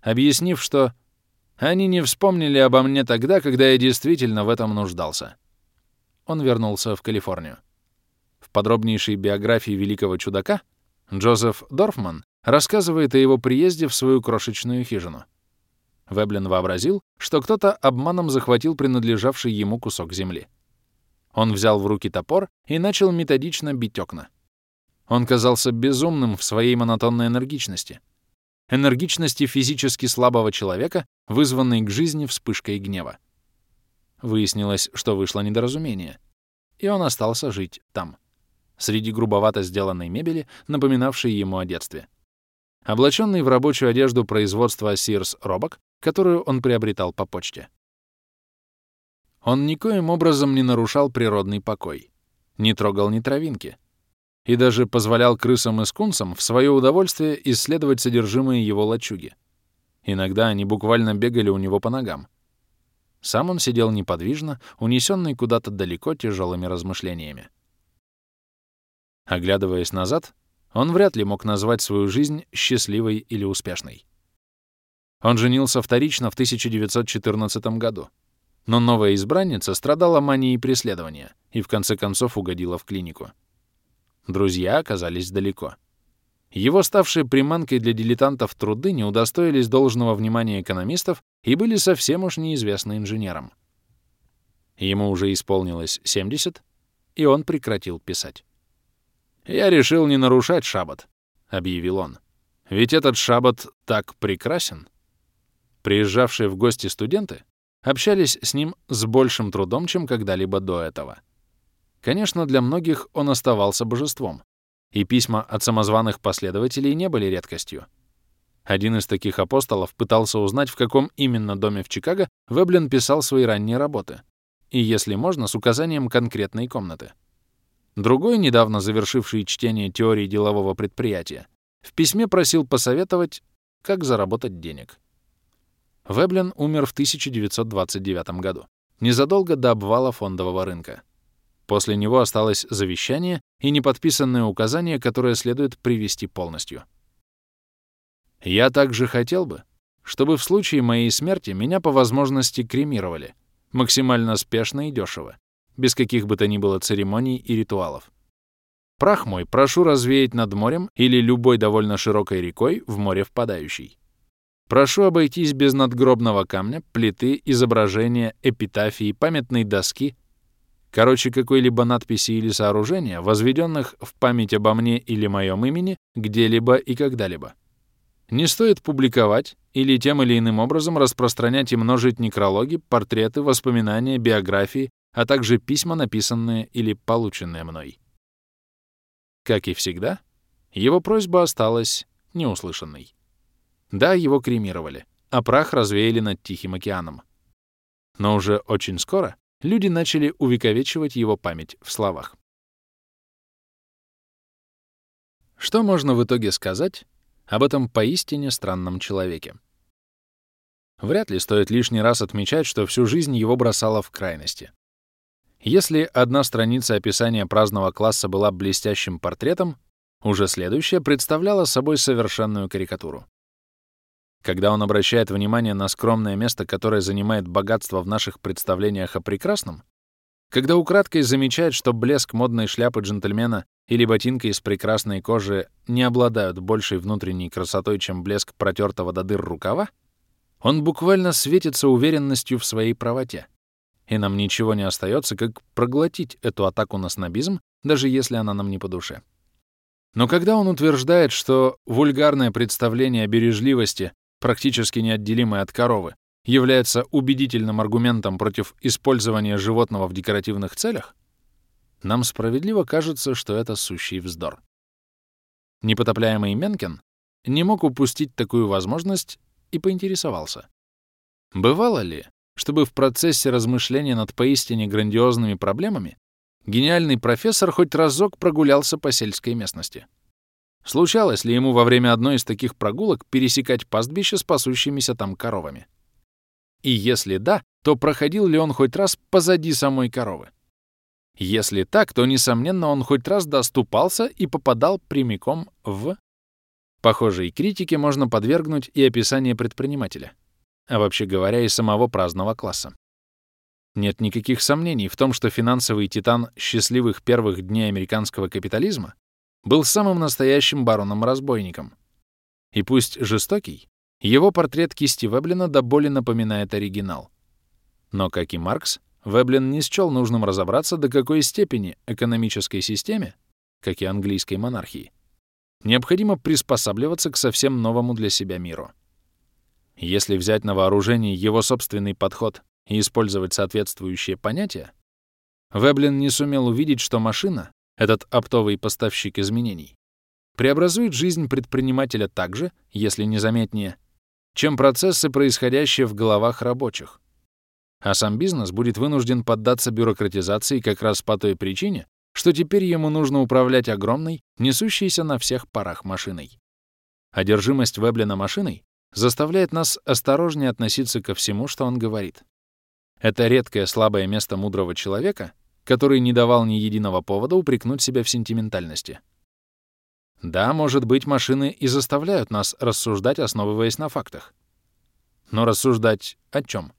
объяснив, что «они не вспомнили обо мне тогда, когда я действительно в этом нуждался». Он вернулся в Калифорнию. В подробнейшей биографии великого чудака Джозеф Дорфман рассказывает о его приезде в свою крошечную хижину. Веблин вообразил, что кто-то обманом захватил принадлежавший ему кусок земли. Он взял в руки топор и начал методично бить окна. Он казался безумным в своей монотонной энергичности. Энергичности физически слабого человека, вызванной к жизни вспышкой гнева. Выяснилось, что вышло недоразумение, и он остался жить там, среди грубовато сделанной мебели, напоминавшей ему о детстве. Облаченный в рабочую одежду производства Sears Roebuck, которую он приобретал по почте. Он никоим образом не нарушал природный покой, не трогал ни травинки и даже позволял крысам и скунсам в свое удовольствие исследовать содержимое его лачуги. Иногда они буквально бегали у него по ногам. Сам он сидел неподвижно, унесенный куда-то далеко тяжелыми размышлениями. Оглядываясь назад, он вряд ли мог назвать свою жизнь счастливой или успешной. Он женился вторично в 1914 году, но новая избранница страдала манией преследования и в конце концов угодила в клинику. Друзья оказались далеко. Его ставшие приманкой для дилетантов труды не удостоились должного внимания экономистов и были совсем уж неизвестны инженерам. Ему уже исполнилось 70, и он прекратил писать. «Я решил не нарушать шаббат», — объявил он. «Ведь этот шаббат так прекрасен». Приезжавшие в гости студенты общались с ним с большим трудом, чем когда-либо до этого. Конечно, для многих он оставался божеством, и письма от самозваных последователей не были редкостью. Один из таких апостолов пытался узнать, в каком именно доме в Чикаго Веблин писал свои ранние работы, и, если можно, с указанием конкретной комнаты. Другой, недавно завершивший чтение теории делового предприятия, в письме просил посоветовать, как заработать денег. Веблен умер в 1929 году, незадолго до обвала фондового рынка. После него осталось завещание и неподписанное указание, которое следует привести полностью. Я также хотел бы, чтобы в случае моей смерти меня по возможности кремировали, максимально спешно и дешево, без каких бы то ни было церемоний и ритуалов. Прах мой прошу развеять над морем или любой довольно широкой рекой в море впадающей. Прошу обойтись без надгробного камня, плиты, изображения, эпитафии, памятной доски, короче, какой-либо надписи или сооружения, возведенных в память обо мне или моем имени где-либо и когда-либо. Не стоит публиковать или тем или иным образом распространять и множить некрологи, портреты, воспоминания, биографии, а также письма, написанные или полученные мной. Как и всегда, его просьба осталась неуслышанной. Да, его кремировали, а прах развеяли над Тихим океаном. Но уже очень скоро люди начали увековечивать его память в словах. Что можно в итоге сказать об этом поистине странном человеке. Вряд ли стоит лишний раз отмечать, что всю жизнь его бросало в крайности. Если одна страница описания праздного класса была блестящим портретом, уже следующая представляла собой совершенную карикатуру. Когда он обращает внимание на скромное место, которое занимает богатство в наших представлениях о прекрасном, когда украдкой замечает, что блеск модной шляпы джентльмена или ботинка из прекрасной кожи не обладают большей внутренней красотой, чем блеск протертого до дыр рукава, он буквально светится уверенностью в своей правоте. И нам ничего не остается, как проглотить эту атаку на снобизм, даже если она нам не по душе. Но когда он утверждает, что вульгарное представление о бережливости, практически неотделимое от коровы, является убедительным аргументом против использования животного в декоративных целях, нам справедливо кажется, что это сущий вздор. Непотопляемый Менкен не мог упустить такую возможность и поинтересовался. Бывало ли, чтобы в процессе размышления над поистине грандиозными проблемами гениальный профессор хоть разок прогулялся по сельской местности? Случалось ли ему во время одной из таких прогулок пересекать пастбище с пасущимися там коровами? И если да, то проходил ли он хоть раз позади самой коровы? Если так, то, несомненно, он хоть раз доступался и попадал прямиком в... Похожей критике можно подвергнуть и описание предпринимателя, а вообще говоря, и самого праздного класса. Нет никаких сомнений в том, что финансовый титан счастливых первых дней американского капитализма был самым настоящим бароном-разбойником. И пусть жестокий, его портрет кисти Веблина до боли напоминает оригинал. Но, как и Маркс, Веблин не счел нужным разобраться, до какой степени экономической системе, как и английской монархии, необходимо приспосабливаться к совсем новому для себя миру. Если взять на вооружение его собственный подход и использовать соответствующие понятия, Веблин не сумел увидеть, что машина, этот оптовый поставщик изменений, преобразует жизнь предпринимателя так же, если не заметнее, чем процессы, происходящие в головах рабочих а сам бизнес будет вынужден поддаться бюрократизации как раз по той причине, что теперь ему нужно управлять огромной, несущейся на всех парах машиной. Одержимость Веблина машиной заставляет нас осторожнее относиться ко всему, что он говорит. Это редкое слабое место мудрого человека, который не давал ни единого повода упрекнуть себя в сентиментальности. Да, может быть, машины и заставляют нас рассуждать, основываясь на фактах. Но рассуждать о чем?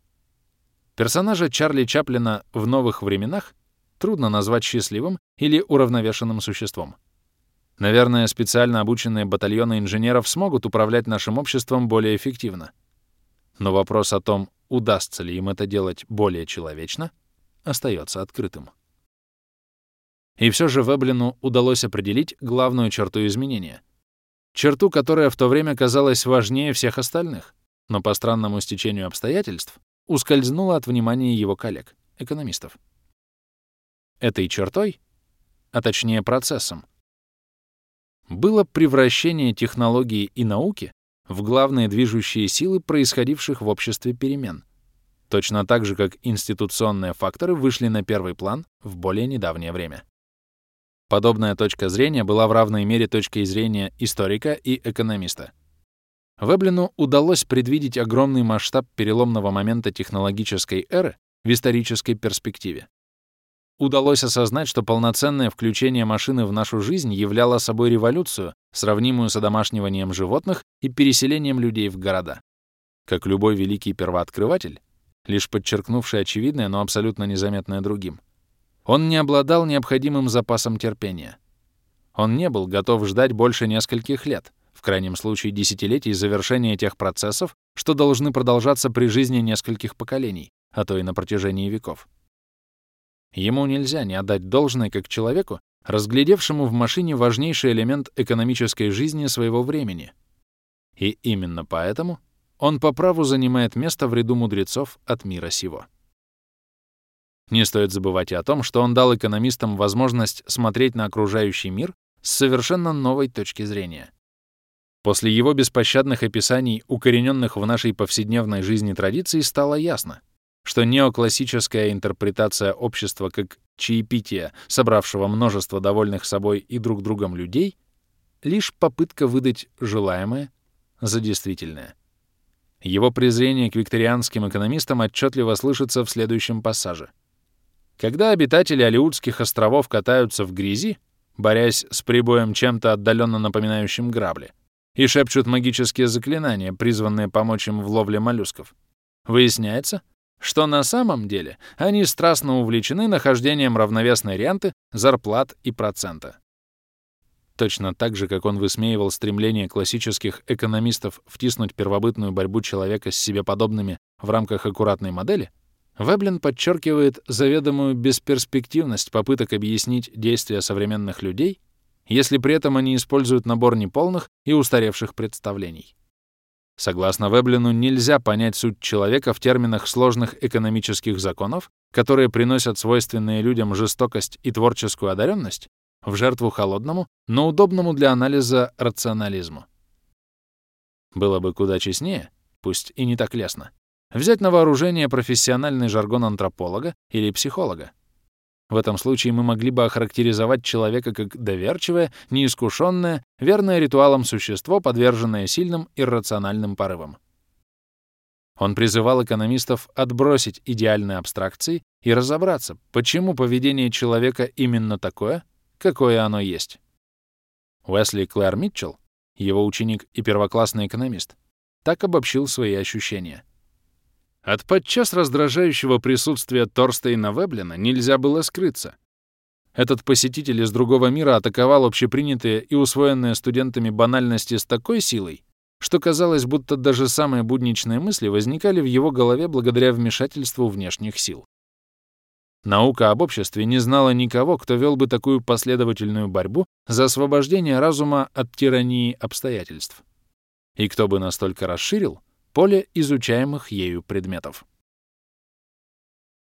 Персонажа Чарли Чаплина в новых временах трудно назвать счастливым или уравновешенным существом. Наверное, специально обученные батальоны инженеров смогут управлять нашим обществом более эффективно. Но вопрос о том, удастся ли им это делать более человечно, остается открытым. И все же Веблину удалось определить главную черту изменения. Черту, которая в то время казалась важнее всех остальных, но по странному стечению обстоятельств ускользнула от внимания его коллег, экономистов. Этой чертой, а точнее процессом, было превращение технологии и науки в главные движущие силы происходивших в обществе перемен, точно так же, как институционные факторы вышли на первый план в более недавнее время. Подобная точка зрения была в равной мере точкой зрения историка и экономиста. Веблину удалось предвидеть огромный масштаб переломного момента технологической эры в исторической перспективе. Удалось осознать, что полноценное включение машины в нашу жизнь являло собой революцию, сравнимую с одомашниванием животных и переселением людей в города. Как любой великий первооткрыватель, лишь подчеркнувший очевидное, но абсолютно незаметное другим, он не обладал необходимым запасом терпения. Он не был готов ждать больше нескольких лет, в крайнем случае десятилетий завершения тех процессов, что должны продолжаться при жизни нескольких поколений, а то и на протяжении веков. Ему нельзя не отдать должное как человеку, разглядевшему в машине важнейший элемент экономической жизни своего времени. И именно поэтому он по праву занимает место в ряду мудрецов от мира сего. Не стоит забывать и о том, что он дал экономистам возможность смотреть на окружающий мир с совершенно новой точки зрения. После его беспощадных описаний, укорененных в нашей повседневной жизни традиции, стало ясно, что неоклассическая интерпретация общества как чаепития, собравшего множество довольных собой и друг другом людей, лишь попытка выдать желаемое за действительное. Его презрение к викторианским экономистам отчетливо слышится в следующем пассаже. Когда обитатели Алиутских островов катаются в грязи, борясь с прибоем чем-то отдаленно напоминающим грабли, и шепчут магические заклинания, призванные помочь им в ловле моллюсков, выясняется, что на самом деле они страстно увлечены нахождением равновесной ренты, зарплат и процента. Точно так же, как он высмеивал стремление классических экономистов втиснуть первобытную борьбу человека с себе подобными в рамках аккуратной модели, Веблин подчеркивает заведомую бесперспективность попыток объяснить действия современных людей, если при этом они используют набор неполных и устаревших представлений. Согласно Веблину, нельзя понять суть человека в терминах сложных экономических законов, которые приносят свойственные людям жестокость и творческую одаренность, в жертву холодному, но удобному для анализа рационализму. Было бы куда честнее, пусть и не так лестно, взять на вооружение профессиональный жаргон антрополога или психолога. В этом случае мы могли бы охарактеризовать человека как доверчивое, неискушенное, верное ритуалам существо, подверженное сильным иррациональным порывам. Он призывал экономистов отбросить идеальные абстракции и разобраться, почему поведение человека именно такое, какое оно есть. Уэсли Клэр Митчелл, его ученик и первоклассный экономист, так обобщил свои ощущения. От подчас раздражающего присутствия Торстейна Веблина нельзя было скрыться. Этот посетитель из другого мира атаковал общепринятые и усвоенные студентами банальности с такой силой, что казалось, будто даже самые будничные мысли возникали в его голове благодаря вмешательству внешних сил. Наука об обществе не знала никого, кто вел бы такую последовательную борьбу за освобождение разума от тирании обстоятельств. И кто бы настолько расширил поле изучаемых ею предметов.